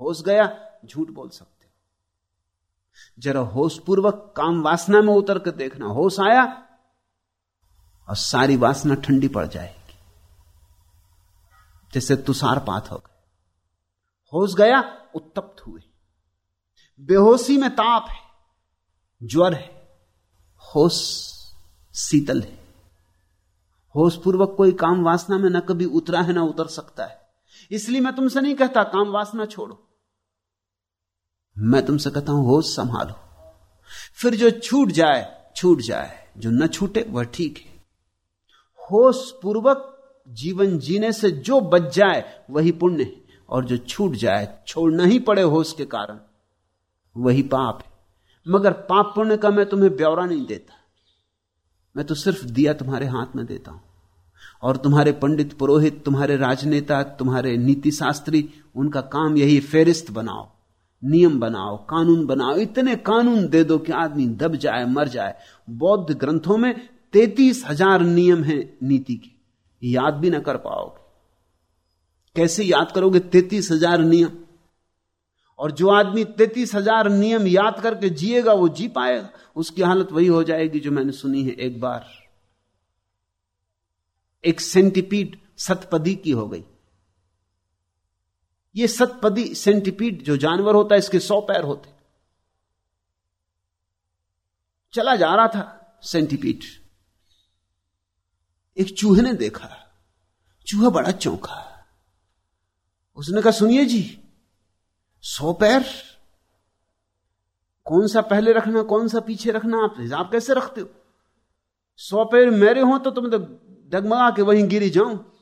होश गया, झूठ बोल सकते हो। जरा होश पूर्वक काम वासना में उतर कर देखना। होश आया और सारी वासना ठंडी पड़ जाएगी। जैसे तुषारपात हो गए। होश गया, उत्तप्त हुए। बेहोशी में ताप है, ज्वर है। होश शीतल है। होश पूर्वक कोई काम वासना में न कभी उतरा है, ना उतर सकता है। इसलिए मैं तुमसे नहीं कहता, काम वासना छोड़ो। मैं तुमसे कहता हूँ, होश संभालो। फिर जो छूट जाए छूट जाए। जो न छूटे, वह ठीक है। होश पूर्वक जीवन जीने से जो बच जाए, वही पुण्य है। और जो छूट जाए, छोड़ना ही पड़े होश के कारण। वही पाप है। मगर पाप पुण्य का मैं तुम्हें ब्यौरा नहीं देता। मैं तो सिर्फ़ दिया तुम्हारे हाथ में देता हूँ। और तुम्हारे पंडित, पुरोहित, तुम्हारे राजनेता, तुम्हारे नीति शास्त्री उनका काम यही फेरिस्त बनाओ, नियम बनाओ, कानून बनाओ। इतने कानून दे दो कि आदमी दब जाए, मर जाए। बौद्ध ग्रंथों में तैतीस हज़ार नियम हैं नीति के। याद भी ना कर पाओगे। कैसे याद करोगे? तैतीस हज़ार नियम। और जो आदमी तैतीस हज़ार नियम याद करके जिएगा, वो जी पाएगा। उसकी हालत वही हो जाएगी जो मैंने सुनी है एक बार। एक सेंटीपीड सतपदी की हो गई। ये सतपदी सेंटीपीड जो जानवर होता है, इसके सौ पैर होते। चला जा रहा था सेंटीपीड। एक चूहे ने देखा। चूहा बड़ा चौंका। उसने कहा, सुनिए जी, सौ पैर? कौन सा पहले रखना, कौन सा पीछे रखना? आप हिसाब कैसे रखते हो? सौ पैर मेरे हो तो तुम तो डगमगा के वहीं गिरी जाऊँ।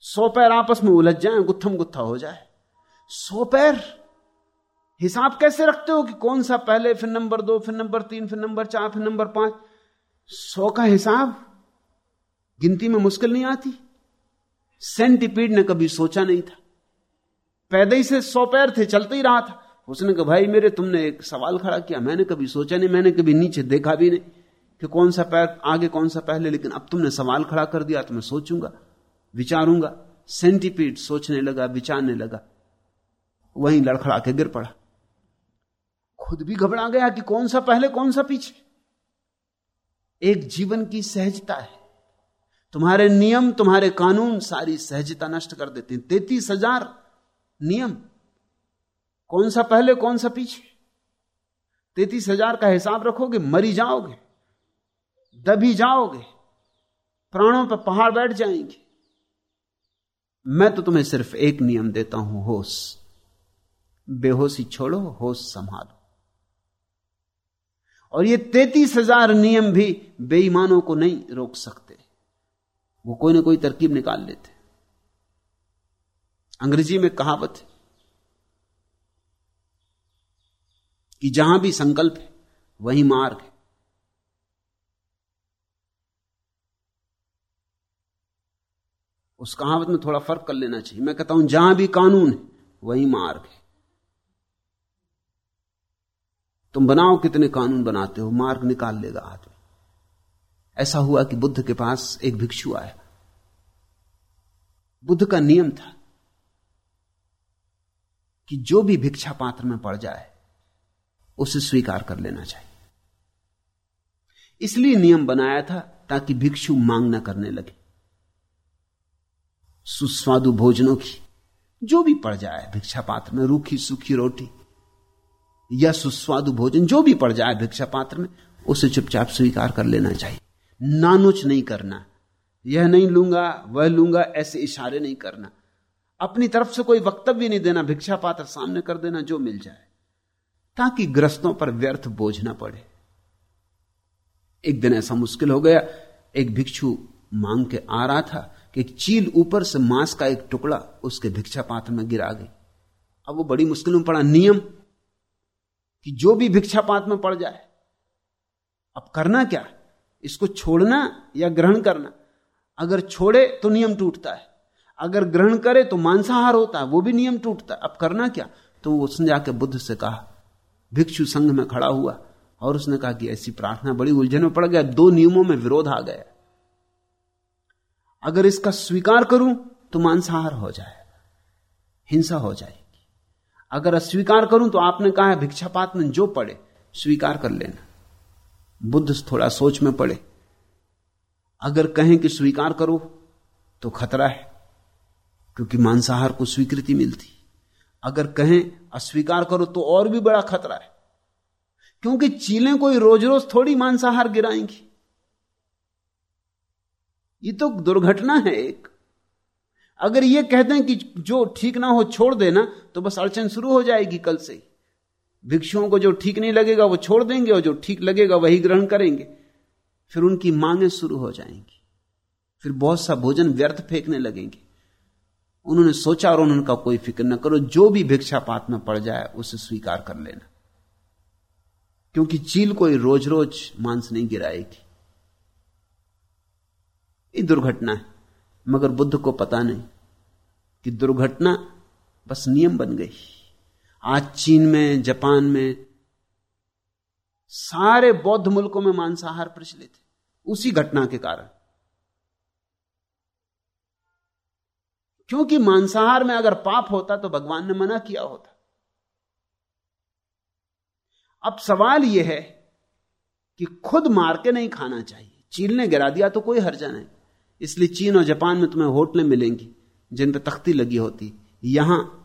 सौ पैर आपस में उलझ जाए, गुत्थम गुत्था हो जाए। सौ पैर? हिसाब कैसे रखते हो कि कौन सा पहले, फिर नंबर दो, फिर नंबर तीन, फिर नंबर चार, फिर नंबर पाँच? सौ का हिसाब? गिनती में मुश्किल नहीं आती। सेंटीपीड ने कभी सोचा नहीं था। पैदा ही से सौ पैर थे, चलते ही रहा था। उसने कहा, भाई, मेरे तुमने एक सवाल खड़ा किया। मैंने कभी सोचा नहीं, मैंने कभी नीचे देखा भी नहीं कि कौन सा पैर आगे, कौन सा पहले। लेकिन अब तुमने सवाल खड़ा कर दिया तो मैं सोचूँगा, विचारूँगा। सेंटीपीड सोचने लगा, विचारने लगा। वहीं लड़खड़ा के गिर पड़ा। खुद भी घबरा गया कि कौन सा पहले, कौन सा पीछे। एक जीवन की सहजता है। तुम्हारे नियम, तुम्हारे कानून सारी सहजता नष्ट कर देते हैं। तैतीस हज़ार नियम। कौन सा पहले, कौन सा पीछे? तैतीस हज़ार का हिसाब रखोगे, मरी जाओगे, दबी जाओगे, प्राणों पर पहाड़ बैठ जाएँगे। मैं तो तुम्हें सिर्फ़ एक नियम देता हूँ, होश। बेहोशी छोड़ो, होश संभालो। और ये तैतीस हज़ार नियम भी बेईमानों को नहीं रोक सकते। वो कोई ना कोई तरकीब निकाल लेते। अंग्रेज़ी में कहावत है कि जहाँ भी संकल्प है, वहीं मार्ग है। उस कहावत में थोड़ा फ़र्क कर लेना चाहिए। मैं कहता हूँ, जहाँ भी कानून है, वही मार्ग है। तुम बनाओ कितने कानून बनाते हो, मार्ग निकाल लेगा आदमी ऐसा हुआ कि बुद्ध के पास एक भिक्षु आया। बुद्ध का नियम था कि जो भी भिक्षा पात्र में पड़ जाए, उसे स्वीकार कर लेना चाहिए। इसलिए नियम बनाया था ताकि भिक्षु मांग न करने लगे। सुस्वादु भोजनों की जो भी पड़ जाए, भिक्षा पात्र में रूखी सूखी रोटी या सुस्वादु भोजन जो भी पड़ जाए भिक्षा पात्र में, उसे चुपचाप स्वीकार कर लेना चाहिए। नानुच नहीं करना। यह नहीं लूँगा, वह लूँगा, ऐसे इशारे नहीं करना। अपनी तरफ़ से कोई वक्तव्य नहीं देना, भिक्षा पात्र सामने कर देना, जो मिल जाए। ताकि ग्रस्तों पर व्यर्थ बोझ ना पड़े। एक दिन ऐसा मुश्किल हो गया, एक भिक्षु मांग के आ रहा था कि चील ऊपर से मांस का एक टुकड़ा उसके भिक्षा पात्र में गिरा गई अब वो बड़ी मुश्किल में पड़ा। नियम कि जो भी भिक्षा पात्र में पड़ जाए, अब करना क्या? इसको छोड़ना या ग्रहण करना। अगर छोड़े तो नियम टूटता है। अगर ग्रहण करे तो मांसाहार होता है, वो भी नियम टूटता है। अब करना क्या? तो उसने जाके बुद्ध से कहा, भिक्षु संघ में खड़ा हुआ और उसने कहा कि ऐसी प्रार्थना बड़ी उलझन में पड़ गया, दो नियमों में विरोध आ गया। अगर इसका स्वीकार करूँ तो मांसाहार हो जाएगा हिंसा हो जाएगी। अगर अस्वीकार करूँ तो आपने कहा भिक्षापात में जो पड़े, स्वीकार कर लेना। बुद्ध थोड़ा सोच में पड़े। अगर कहें कि स्वीकार करो तो खतरा है, क्योंकि मांसाहार को स्वीकृति मिलती। अगर कहें अस्वीकार करो तो और भी बड़ा खतरा है, क्योंकि चीलें कोई रोज रोज थोड़ी मांसाहार गिराएँगी। ये तो दुर्घटना है एक। अगर ये कहते हैं कि जो ठीक ना हो, छोड़ देना तो बस अड़चन शुरू हो जाएगी कल से भिक्षुओं को जो ठीक नहीं लगेगा वो छोड़ देंगे और जो ठीक लगेगा वही ग्रहण करेंगे। फिर उनकी मांगे शुरू हो जाएँगी। फिर बहुत सा भोजन व्यर्थ फेंकने लगेंगे। उन्होंने सोचा और उन्होंने कहा, कोई फ़िक्र न करो, जो भी भिक्षा पात में पड़ जाए, उसे स्वीकार कर लेना। क्योंकि चील कोई रोज रोज मांस नहीं गिराएगी। ये दुर्घटना है, मगर बुद्ध को पता नहीं कि दुर्घटना बस नियम बन गई। आज चीन में, जापान में, सारे बौद्ध मुल्कों में मांसाहार प्रचलित है। उसी घटना के कारण। क्योंकि मांसाहार में अगर पाप होता तो भगवान ने मना किया होता। अब सवाल यह है कि खुद मार के नहीं खाना चाहिए। चील ने गिरा दिया तो कोई हर्जा नहीं। इसलिए चीन और जापान में तुम्हें होटलें मिलेंगी, जिन पर तख्ती लगी होती। यहाँ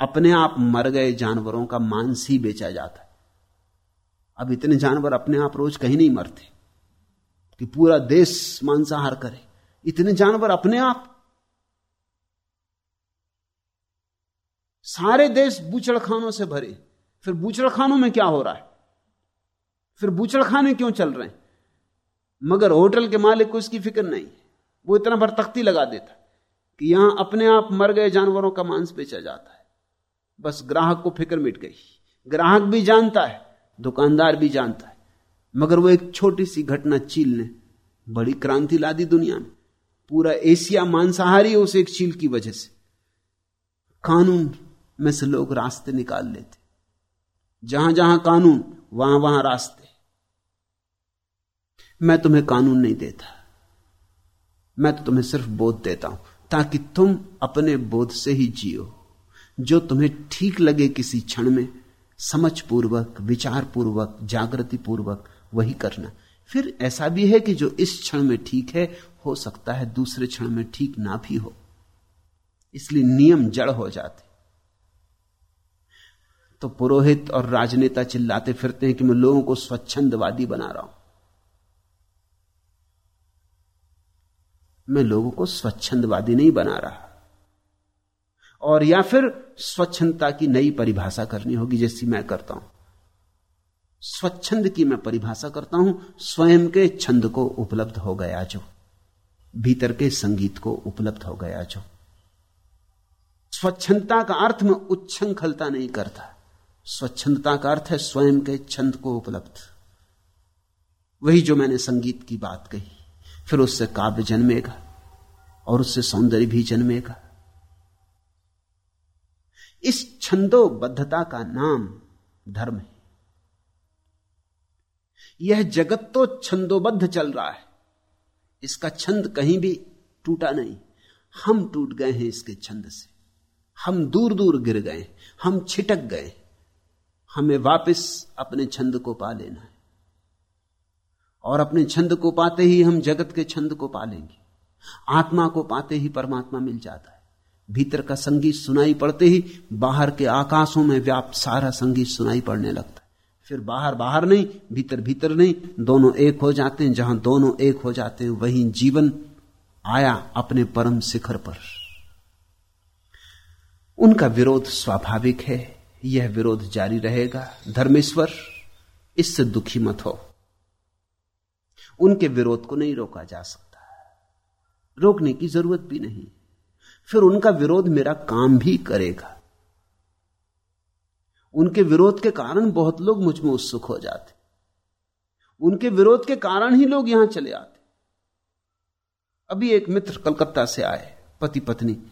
अपने आप मर गए जानवरों का मांस ही बेचा जाता है। अब इतने जानवर अपने आप रोज कहीं नहीं मरते। कि पूरा देश मांसाहार करे। इतने जानवर अपने आप। सारे देश बूचड़खानों से भरे। फिर बूचड़खानों में क्या हो रहा है? फिर बूचड़खाने क्यों चल रहे हैं? मगर होटल के मालिक को इसकी फ़िक्र नहीं। वो इतना भर तख्ती लगा देता कि यहाँ अपने आप मर गए जानवरों का मांस बेचा जाता है। बस ग्राहक को फ़िक्र मिट गई। ग्राहक भी जानता है, दुकानदार भी जानता है, मगर वो एक छोटी सी घटना चील ने, बड़ी क्रांति ला दी दुनिया में। पूरा एशिया मांसाहारी उस एक चील की वजह से। कानून में से लोग रास्ते निकाल लेते। जहाँ जहाँ कानून वहाँ वहाँ रास्ते। मैं तुम्हें कानून नहीं देता। मैं तो तुम्हें सिर्फ़ बोध देता हूँ, ताकि तुम अपने बोध से ही जियो। जो तुम्हें ठीक लगे किसी क्षण में समझ पूर्वक विचार पूर्वक जागृति पूर्वक वही करना। फिर ऐसा भी है कि जो इस क्षण में ठीक है, हो सकता है दूसरे क्षण में ठीक ना भी हो। इसलिए नियम जड़ हो जाते। तो पुरोहित और राजनेता चिल्लाते फिरते हैं कि मैं लोगों को स्वच्छंदवादी बना रहा हूँ। मैं लोगों को स्वच्छंदवादी नहीं बना रहा। और या फिर स्वच्छंदता की नई परिभाषा करनी होगी, जैसी मैं करता हूँ। स्वच्छंद की मैं परिभाषा करता हूँ, स्वयं के छंद को उपलब्ध हो गया जो, भीतर के संगीत को उपलब्ध हो गया जो। स्वच्छंदता का अर्थ में उच्छृंखलता नहीं करता। स्वच्छंदता का अर्थ है स्वयं के छंद को उपलब्ध। वही जो मैंने संगीत की बात कही, फिर उससे काव्य जन्मेगा, और उससे सौंदर्य भी जन्मेगा। इस छंदोबद्धता का नाम धर्म है। यह जगत तो छंदोबद्ध चल रहा है। इसका छंद कहीं भी टूटा नहीं। हम टूट गए हैं इसके छंद से। हम दूर दूर गिर गए हम छिटक गए हमें वापस अपने छंद को पा लेना है। और अपने छंद को पाते ही हम जगत के छंद को पालेंगे। आत्मा को पाते ही परमात्मा मिल जाता है। भीतर का संगीत सुनाई पड़ते ही बाहर के आकाशों में व्याप्त सारा संगीत सुनाई पड़ने लगता है। फिर बाहर बाहर नहीं, भीतर भीतर नहीं, दोनों एक हो जाते हैं। जहाँ दोनों एक हो जाते हैं, वहीं जीवन आया अपने परम शिखर पर। उनका विरोध स्वाभाविक है। यह विरोध जारी रहेगा। धर्मेश्वर, इससे दुखी मत हो। उनके विरोध को नहीं रोका जा सकता। रोकने की ज़रूरत भी नहीं। फिर उनका विरोध मेरा काम भी करेगा। उनके विरोध के कारण बहुत लोग मुझमें उत्सुक हो जाते। उनके विरोध के कारण ही लोग यहाँ चले आते। अभी एक मित्र कलकत्ता से आए पति पत्नी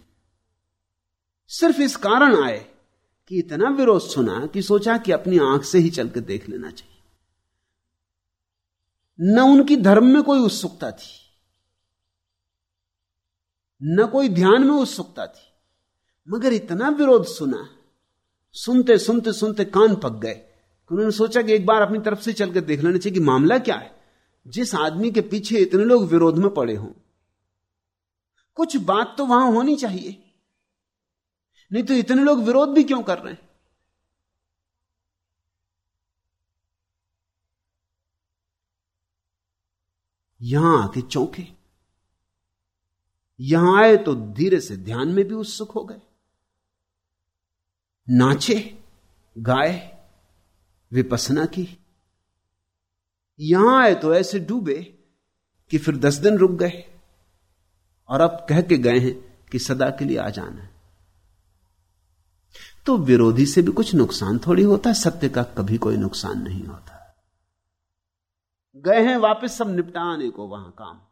सिर्फ़ इस कारण आए कि इतना विरोध सुना कि सोचा कि अपनी आँख से ही चलकर देख लेना चाहिए। न उनकी धर्म में कोई उत्सुकता थी। न कोई ध्यान में उत्सुकता थी। मगर इतना विरोध सुना, सुनते सुनते सुनते कान पक गए उन्होंने सोचा कि एक बार अपनी तरफ़ से चलकर देख लेना चाहिए कि मामला क्या है। जिस आदमी के पीछे इतने लोग विरोध में पड़े हों, कुछ बात तो वहाँ होनी चाहिए। नहीं तो इतने लोग विरोध भी क्यों कर रहे हैं? यहाँ आके चौंके। यहाँ आए तो धीरे से ध्यान में भी उत्सुक हो गए। नाचे, गाए, विपसना की। यहाँ आए तो ऐसे डूबे कि फिर दस दिन रुक गए और अब कह के गए हैं कि सदा के लिए आ जाना है। तो विरोधी से भी कुछ नुकसान थोड़ी होता है सत्य का कभी कोई नुकसान नहीं होता। गए हैं वापस, सब निपटाने को वहाँ काम।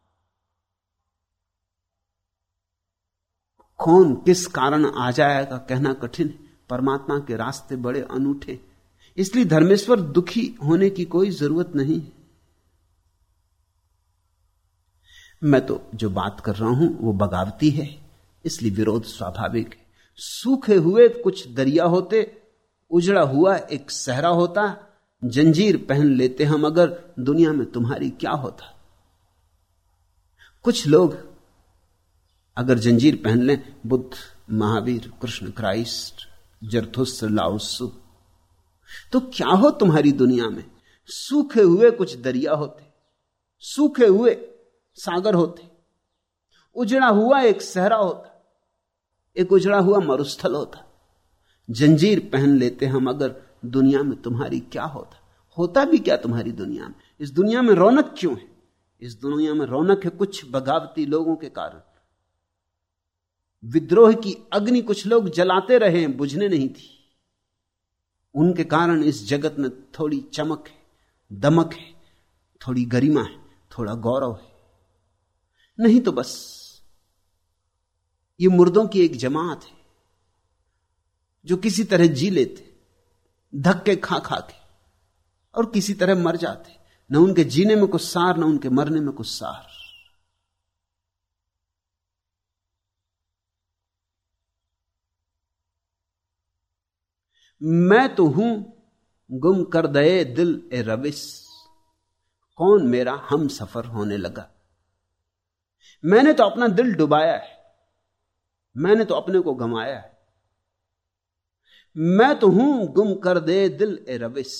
कौन किस कारण आ जाएगा कहना कठिन है। परमात्मा के रास्ते बड़े अनूठे इसलिए धर्मेश्वर दुखी होने की कोई ज़रूरत नहीं मैं तो जो बात कर रहा हूँ, वो बगावती है, इसलिए विरोध स्वाभाविक है। सूखे हुए कुछ दरिया होते, उजड़ा हुआ एक सहरा होता, जंजीर पहन लेते हम, अगर दुनिया में तुम्हारी क्या होता? कुछ लोग अगर जंजीर पहन लें, Buddha, Mahavir, Krishna, Christ, Zarathustra Lao Tzu तो क्या हो तुम्हारी दुनिया में? सूखे हुए कुछ दरिया होते, सूखे हुए सागर होते, उजड़ा हुआ एक सहरा होता, एक उजड़ा हुआ मरुस्थल होता। जंजीर पहन लेते हम अगर दुनिया में तुम्हारी क्या होता? होता भी क्या तुम्हारी दुनिया में? इस दुनिया में रौनक क्यों है? इस दुनिया में रौनक है कुछ बगावती लोगों के कारण। विद्रोह की अग्नि कुछ लोग जलाते रहे, बुझने नहीं थी। उनके कारण इस जगत में थोड़ी चमक है, दमक है, थोड़ी गरिमा है, थोड़ा गौरव है। नहीं तो बस, ये मुर्दों की एक जमात है, जो किसी तरह जी लेते, धक्के खा खा के, और किसी तरह मर जाते। न उनके जीने में कुछ सार, न उनके मरने में कुछ सार। मैं तो हूँ गुम कर दे दिल ए रविश कौन मेरा हम सफ़र होने लगा? मैंने तो अपना दिल डुबाया है। मैंने तो अपने को गमाया है। मैं तो हूँ गुम कर दे दिल ए रविश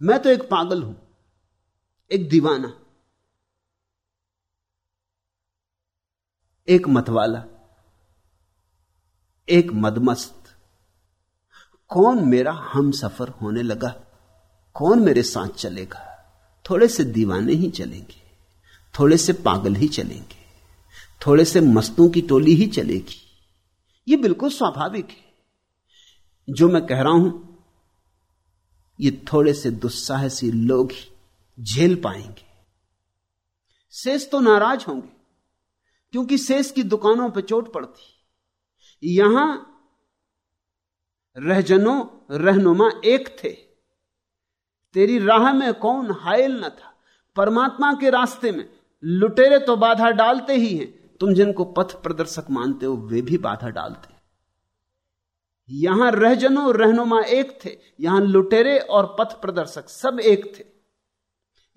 मैं तो एक पागल हूँ, एक दीवाना। एक मतवाला, एक मदमस्त। कौन मेरा हम सफ़र होने लगा? कौन मेरे साथ चलेगा? थोड़े से दीवाने ही चलेंगे, थोड़े से पागल ही चलेंगे, थोड़े से मस्तों की टोली ही चलेगी। ये बिल्कुल स्वाभाविक है। जो मैं कह रहा हूँ, ये थोड़े से दुस्साहसी लोग ही झेल पाएँगे। शेष तो नाराज़ होंगे, क्योंकि शेष की दुकानों पर चोट पड़ती। यहाँ रहजनो, रहनुमा एक थे। तेरी राह में कौन हायल न था? परमात्मा के रास्ते में लुटेरे तो बाधा डालते ही हैं। तुम जिनको पथ प्रदर्शक मानते हो, वे भी बाधा डालते। यहाँ रहजनो, रहनुमा एक थे। यहाँ लुटेरे और पथ प्रदर्शक सब एक थे।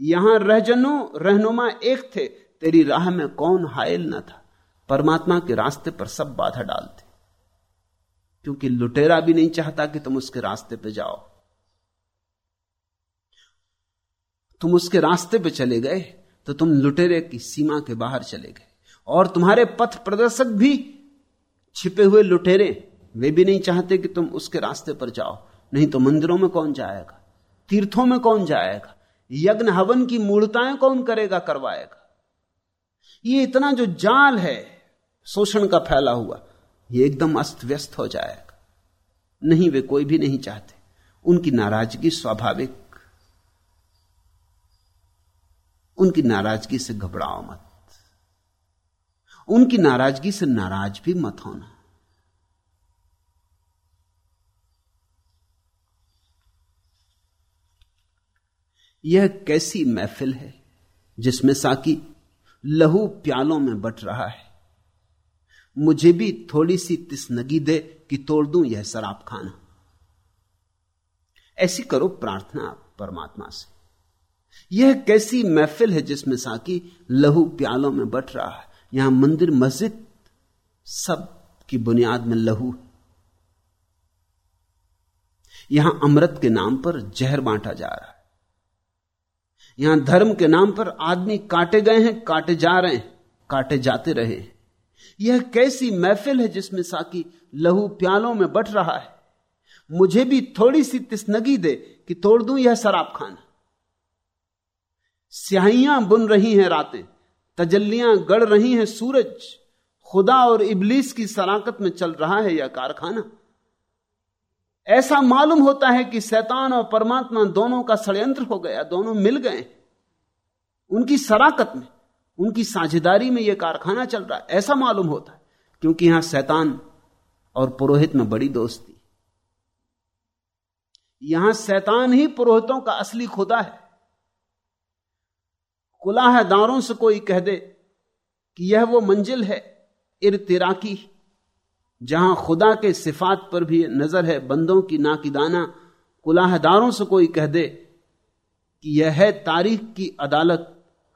यहाँ रहजनो, रहनुमा एक थे। तेरी राह में कौन हायल न था? परमात्मा के रास्ते पर सब बाधा डालते। क्योंकि लुटेरा भी नहीं चाहता कि तुम उसके रास्ते पे जाओ। तुम उसके रास्ते पे चले गए तो तुम लुटेरे की सीमा के बाहर चले गए। और तुम्हारे पथ प्रदर्शक भी छिपे हुए लुटेरे, वे भी नहीं चाहते कि तुम उसके रास्ते पर जाओ। नहीं तो मंदिरों में कौन जाएगा? तीर्थों में कौन जाएगा? यज्ञ हवन की मूर्ताएँ कौन करेगा, करवाएगा? ये इतना जो जाल है, शोषण का फैला हुआ। ये एकदम अस्त व्यस्त हो जाएगा। नहीं, वे कोई भी नहीं चाहते। उनकी नाराज़गी स्वाभाविक। उनकी नाराज़गी से घबराओ मत। उनकी नाराज़गी से नाराज़ भी मत होना। यह कैसी महफिल है जिसमें साकी लहू प्यालों में बट रहा है? मुझे भी थोड़ी सी तिसनगी दे कि तोड़ दूँ यह शराब खाना। ऐसी करो प्रार्थना परमात्मा से। यह कैसी महफिल है जिसमें साकी लहू प्यालों में बट रहा है। यहाँ मंदिर मस्जिद सब की बुनियाद में लहू यहाँ अमृत के नाम पर जहर बांटा जा रहा है। यहाँ धर्म के नाम पर आदमी काटे गए हैं, काटे जा रहे हैं, काटे जाते रहे हैं। यह कैसी महफिल है जिसमें साकी लहू प्यालों में बट रहा है? मुझे भी थोड़ी सी तिसनगी दे कि तोड़ दूँ यह शराब खाना। स्याहियाँ बुन रही हैं रातें, तजल्लियाँ गढ़ रही हैं सूरज। खुदा और इबलीस की सराकत में चल रहा है यह कारखाना। ऐसा मालूम होता है कि शैतान और परमात्मा दोनों का षड्यंत्र हो गया, दोनों मिल गए। उनकी सराकत में उनकी साझेदारी में यह कारखाना चल रहा है। ऐसा मालूम होता है, क्योंकि यहाँ शैतान और पुरोहित में बड़ी दोस्ती यहाँ शैतान ही पुरोहितों का असली खुदा है। कुलाहदारों से कोई कह दे कि यह वो मंजिल है, इरतिराकी, जहाँ खुदा के सिफात पर भी नज़र है, बंदों की नाकिदाना। कुलाहदारों से कोई कह दे कि यह है तारीख की अदालत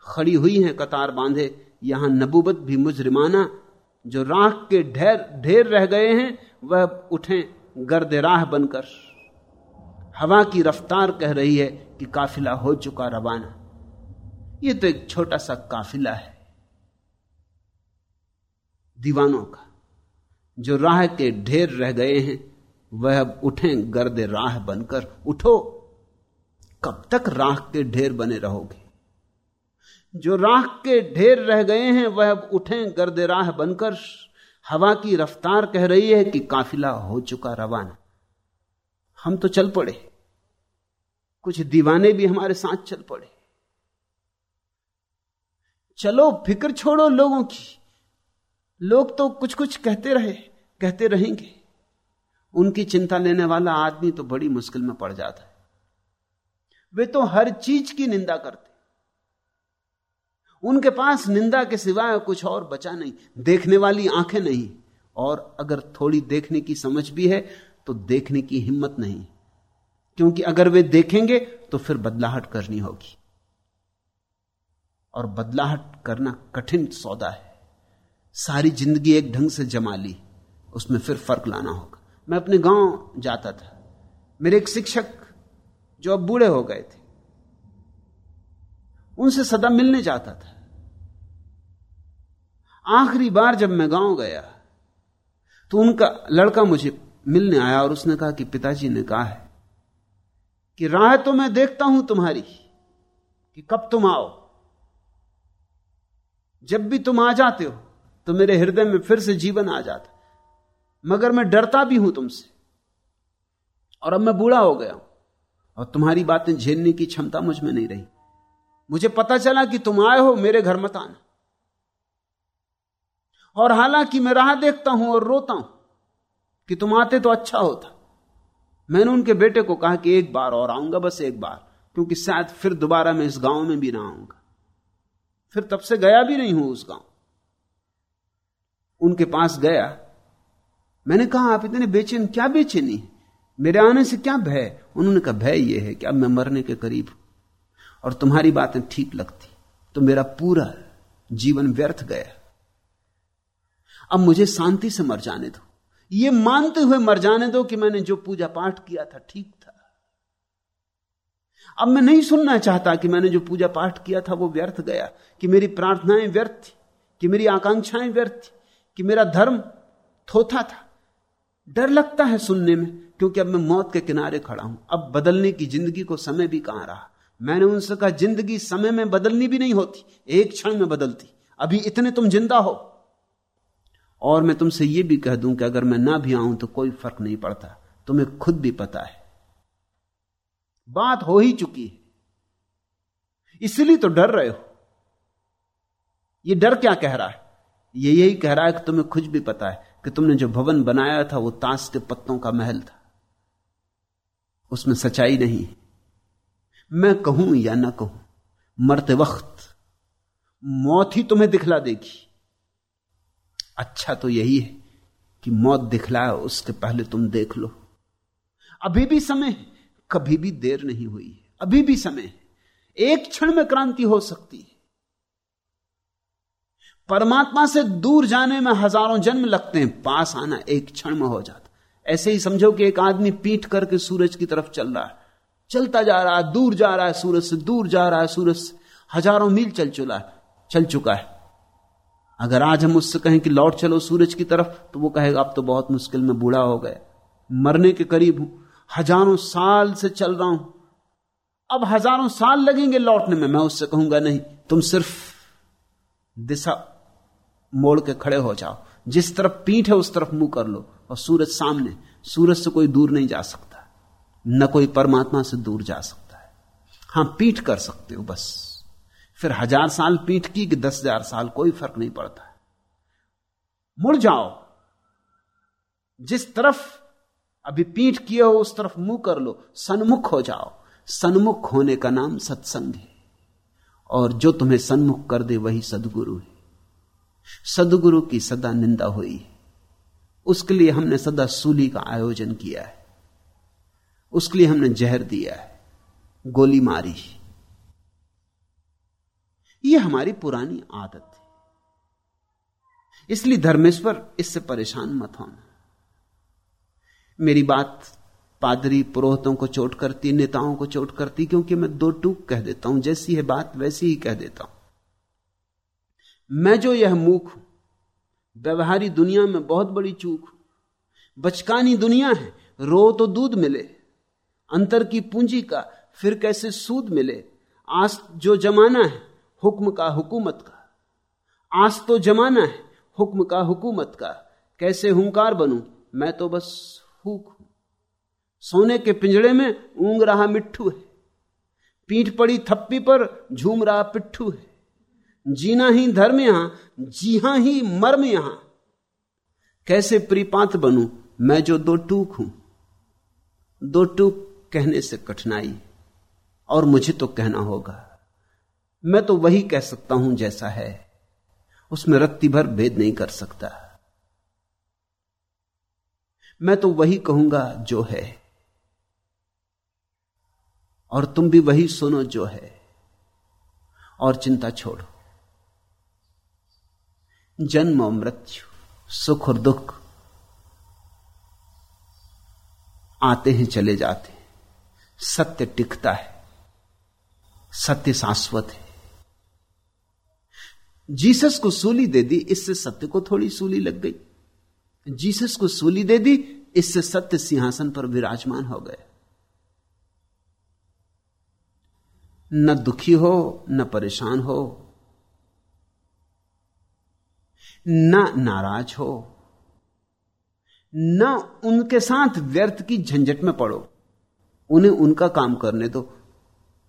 खड़ी हुई हैं, कतार बांधे। यहाँ नबूबत भी मुजरिमाना, जो राख के ढेर ढेर रह गए हैं, वह उठे, गर्द राह बनकर। हवा की रफ्तार कह रही है कि काफिला हो चुका रवाना। यह तो एक छोटा सा काफिला है। दीवानों का, जो राह के ढेर रह गए हैं, वह अब उठे, गर्द राह बनकर। उठो, कब तक राख के ढेर बने रहोगे? जो राख के ढेर रह गए हैं, वह अब उठे गर्द राह बनकर। हवा की रफ्तार कह रही है कि काफिला हो चुका रवाना। हम तो चल पड़े। कुछ दीवाने भी हमारे साथ चल पड़े। चलो, फ़िक्र छोड़ो लोगों की। लोग तो कुछ कुछ कहते रहे, कहते रहेंगे। उनकी चिंता लेने वाला आदमी तो बड़ी मुश्किल में पड़ जाता है। वे तो हर चीज़ की निंदा करते उनके पास निंदा के सिवाय कुछ और बचा नहीं। देखने वाली आँखें नहीं। और अगर थोड़ी देखने की समझ भी है तो देखने की हिम्मत नहीं। क्योंकि अगर वे देखेंगे तो फिर बदलाहट करनी होगी। और बदलाहट करना कठिन सौदा है। सारी ज़िंदगी एक ढंग से जमा ली। उसमें फिर फ़र्क लाना होगा। मैं अपने गाँव जाता था। मेरे एक शिक्षक जो अब बूढ़े हो गए थे। उनसे सदा मिलने जाता था। आखिरी बार जब मैं गाँव गया तो उनका लड़का मुझे मिलने आया और उसने कहा कि पिताजी ने कहा है कि राह तो मैं देखता हूँ तुम्हारी, कि कब तुम आओ। जब भी तुम आ जाते हो तो मेरे हृदय में फिर से जीवन आ जाता। मगर मैं डरता भी हूँ तुमसे। और अब मैं बूढ़ा हो गया हूँ, और तुम्हारी बातें झेलने की क्षमता मुझमें नहीं रही। मुझे पता चला कि तुम आए हो, मेरे घर मत आना। और हालाँकि मैं राह देखता हूँ और रोता हूँ कि तुम आते तो अच्छा होता। मैंने उनके बेटे को कहा कि एक बार और आऊँगा, बस एक बार, क्योंकि शायद फिर दोबारा मैं इस गाँव में भी ना आऊँगा। फिर तब से गया भी नहीं हूँ उस गाँव। उनके पास गया। मैंने कहा, आप इतने बेचैन, क्या बेचैनी मेरे आने से क्या भय उन्होंने कहा, भय यह है कि अब मैं मरने के करीब और तुम्हारी बातें ठीक लगती तो मेरा पूरा जीवन व्यर्थ गया। अब मुझे शांति से मर जाने दो। ये मानते हुए मर जाने दो कि मैंने जो पूजा पाठ किया था, ठीक था। अब मैं नहीं सुनना चाहता कि मैंने जो पूजा पाठ किया था, वो व्यर्थ गया, कि मेरी प्रार्थनाएँ व्यर्थ थी, कि मेरी आकांक्षाएँ व्यर्थ थी, कि मेरा धर्म थोथा था। डर लगता है सुनने में, क्योंकि अब मैं मौत के किनारे खड़ा हूँ। अब बदलने की ज़िंदगी को समय भी कहाँ रहा? मैंने उनसे कहा, ज़िंदगी समय में बदलनी भी नहीं होती, एक क्षण में बदलती। अभी इतने तुम ज़िंदा हो। और मैं तुमसे यह भी कह दूँ कि अगर मैं ना भी आऊँ तो कोई फ़र्क नहीं पड़ता, तुम्हें खुद भी पता है। बात हो ही चुकी है। इसलिए तो डर रहे हो। यह डर क्या कह रहा है? ये यही कह रहा है कि तुम्हें खुद भी पता है कि तुमने जो भवन बनाया था, वो ताश के पत्तों का महल था। उसमें सच्चाई नहीं मैं कहूँ या ना कहूँ, मरते वक्त मौत ही तुम्हें दिखला देगी। अच्छा तो यही है कि मौत दिखलाए, उसके पहले तुम देख लो। अभी भी समय कभी भी देर नहीं हुई अभी भी समय एक क्षण में क्रांति हो सकती है। परमात्मा से दूर जाने में हज़ारों जन्म लगते हैं, पास आना एक क्षण में हो जाता ऐसे ही समझो कि एक आदमी पीठ करके सूरज की तरफ़ चल रहा है। चलता जा रहा है, दूर जा रहा है सूरज से, दूर जा रहा है सूरज हज़ारों मील चल चुका है, चल चुका है। अगर आज हम उससे कहें कि लौट चलो सूरज की तरफ़ तो वो कहेगा, अब तो बहुत मुश्किल में बूढ़ा हो गए। मरने के करीब हूँ। हज़ारों साल से चल रहा हूँ। अब हज़ारों साल लगेंगे लौटने में। मैं उससे कहूँगा, नहीं, तुम सिर्फ़ दिशा मोड़ के खड़े हो जाओ। जिस तरफ़ पीठ है, उस तरफ़ मुँह कर लो। और सूरज सामने, सूरज से कोई दूर नहीं जा सकता। न कोई परमात्मा से दूर जा सकता है। हाँ, पीठ कर सकते हो बस। फिर हज़ार साल पीठ की कि दस हज़ार साल, कोई फ़र्क नहीं पड़ता मुड़ जाओ। जिस तरफ़ अभी पीठ किए हो, उस तरफ़ मुँह कर लो। सन्मुख हो जाओ। सन्मुख होने का नाम सत्संग है। और जो तुम्हें सन्मुख कर दे, वही सदगुरु है। सदगुरु की सदा निंदा हुई है। उसके लिए हमने सदा सूली का आयोजन किया है। उसके लिए हमने जहर दिया है, गोली मारी। यह हमारी पुरानी आदत है। इसलिए धर्मेश्वर इससे परेशान मत होना। मेरी बात पादरी पुरोहितों को चोट करती नेताओं को चोट करती क्योंकि मैं दो टूक कह देता हूँ, जैसी है बात वैसी ही कह देता हूँ। मैं जो यह मूख हूँ, व्यवहारी दुनिया में बहुत बड़ी चूक हूँ। बचकानी दुनिया है, रो तो दूध मिले। अंतर की पूंजी का फिर कैसे सूद मिले? आज जो जमाना है, हुक्म का हुकूमत का। आज तो जमाना है, हुक्म का हुकूमत का। कैसे हुंकार बनूं? मैं तो बस हूँ। सोने के पिंजड़े में ऊंग रहा मिट्ठू है। पीठ पड़ी थप्पी पर झूम रहा पिट्ठू है। जीना ही धर्म यहाँ जी हाँ ही मर्म यहाँ। कैसे प्रिपात बनूं? मैं जो दो टूक हूँ। दो टूक कहने से कठिनाई, और मुझे तो कहना होगा। मैं तो वही कह सकता हूँ जैसा है। उसमें रत्ती भर भेद नहीं कर सकता। मैं तो वही कहूँगा जो है। और तुम भी वही सुनो जो है। और चिंता छोड़ो। जन्म और मृत्यु, सुख और दुख आते हैं, चले जाते हैं। सत्य टिकता है, सत्य शाश्वत है। जीसस को सूली दे दी, इससे सत्य को थोड़ी सूली लग गई। जीसस को सूली दे दी, इससे सत्य सिंहासन पर विराजमान हो गए। न दुखी हो, न परेशान हो, न नाराज़ हो, न उनके साथ व्यर्थ की झंझट में पड़ो। उन्हें उनका काम करने दो।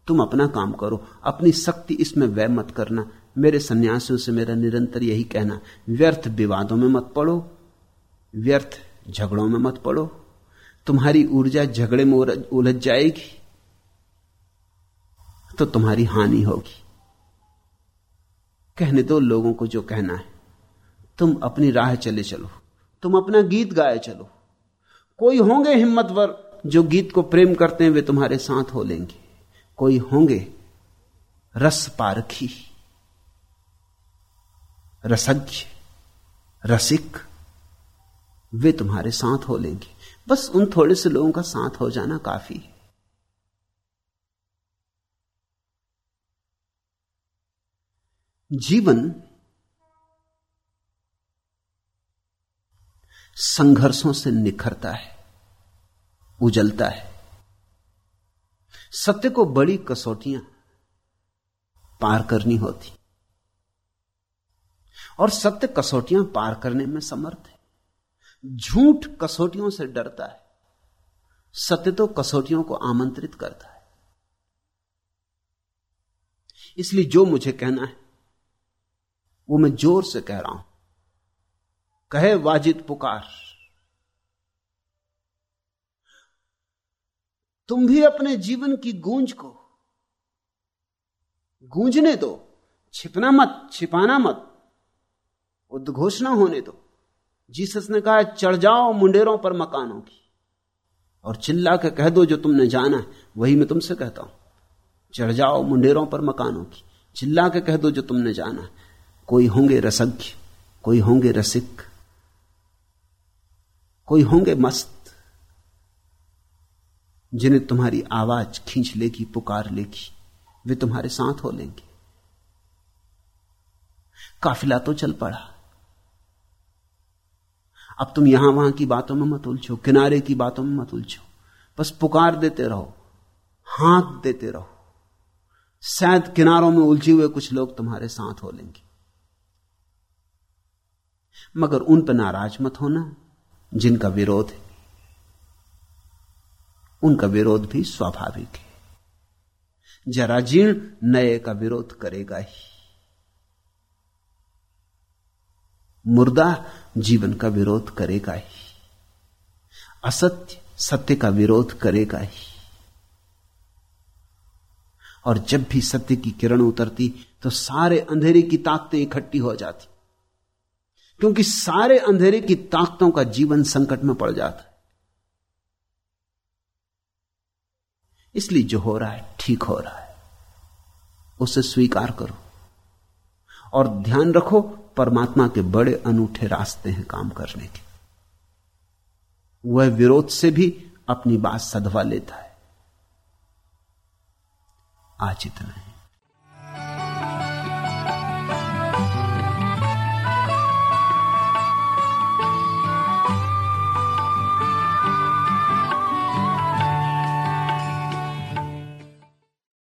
तुम अपना काम करो। अपनी शक्ति इसमें व्यय मत करना। मेरे सन्यासियों से मेरा निरंतर यही कहना। व्यर्थ विवादों में मत पड़ो। व्यर्थ झगड़ों में मत पड़ो। तुम्हारी ऊर्जा झगड़े में उलझ जाएगी तो तुम्हारी हानि होगी। कहने दो लोगों को जो कहना है। तुम अपनी राह चले चलो। तुम अपना गीत गाए चलो। कोई होंगे हिम्मतवर जो गीत को प्रेम करते हैं, वे तुम्हारे साथ हो लेंगे। कोई होंगे? रस पारखी। रसज्ञ। रसिक। वे तुम्हारे साथ हो लेंगे। बस उन थोड़े से लोगों का साथ हो जाना काफ़ी है। जीवन संघर्षों से निखरता है। उजलता है। सत्य को बड़ी कसौटियाँ पार करनी होती। और सत्य कसौटियाँ पार करने में समर्थ है। झूठ कसौटियों से डरता है। सत्य तो कसौटियों को आमंत्रित करता है। इसलिए जो मुझे कहना है, वो मैं ज़ोर से कह रहा हूँ। कहे वाजिद पुकार। तुम भी अपने जीवन की गूंज को गूंजने दो। छिपना मत, छिपाना मत, उद्घोषणा होने दो। जीसस ने कहा, चढ़ जाओ मुंडेरों पर मकानों की और चिल्ला के कह दो, जो तुमने जाना है, वही मैं तुमसे कहता हूँ। चढ़ जाओ मुंडेरों पर मकानों की। चिल्ला के कह दो, जो तुमने जाना है, कोई होंगे रसज्ञ, कोई होंगे रसिक, कोई होंगे मस्त जिन्हें तुम्हारी आवाज़ खींच लेगी, पुकार लेगी, वे तुम्हारे साथ हो लेंगे। काफिला तो चल पड़ा। अब तुम यहाँ वहाँ की बातों में मत उलझो, किनारे की बातों में मत उलझो। बस पुकार देते रहो, हाथ देते रहो। शायद किनारों में उलझे हुए कुछ लोग तुम्हारे साथ हो लेंगे। मगर उन पर नाराज़ मत होना जिनका विरोध है। उनका विरोध भी स्वाभाविक है। जरा जीर्ण नए का विरोध करेगा ही। मुर्दा जीवन का विरोध करेगा ही। असत्य सत्य का विरोध करेगा ही। और जब भी सत्य की किरण उतरती तो सारे अंधेरे की ताकतें इकट्ठी हो जाती। क्योंकि सारे अंधेरे की ताकतों का जीवन संकट में पड़ जाता। इसलिए जो हो रहा है, ठीक हो रहा है। उसे स्वीकार करो। और ध्यान रखो, परमात्मा के बड़े अनूठे रास्ते हैं काम करने के। वह विरोध से भी अपनी बात सधवा लेता है। आज इतना है।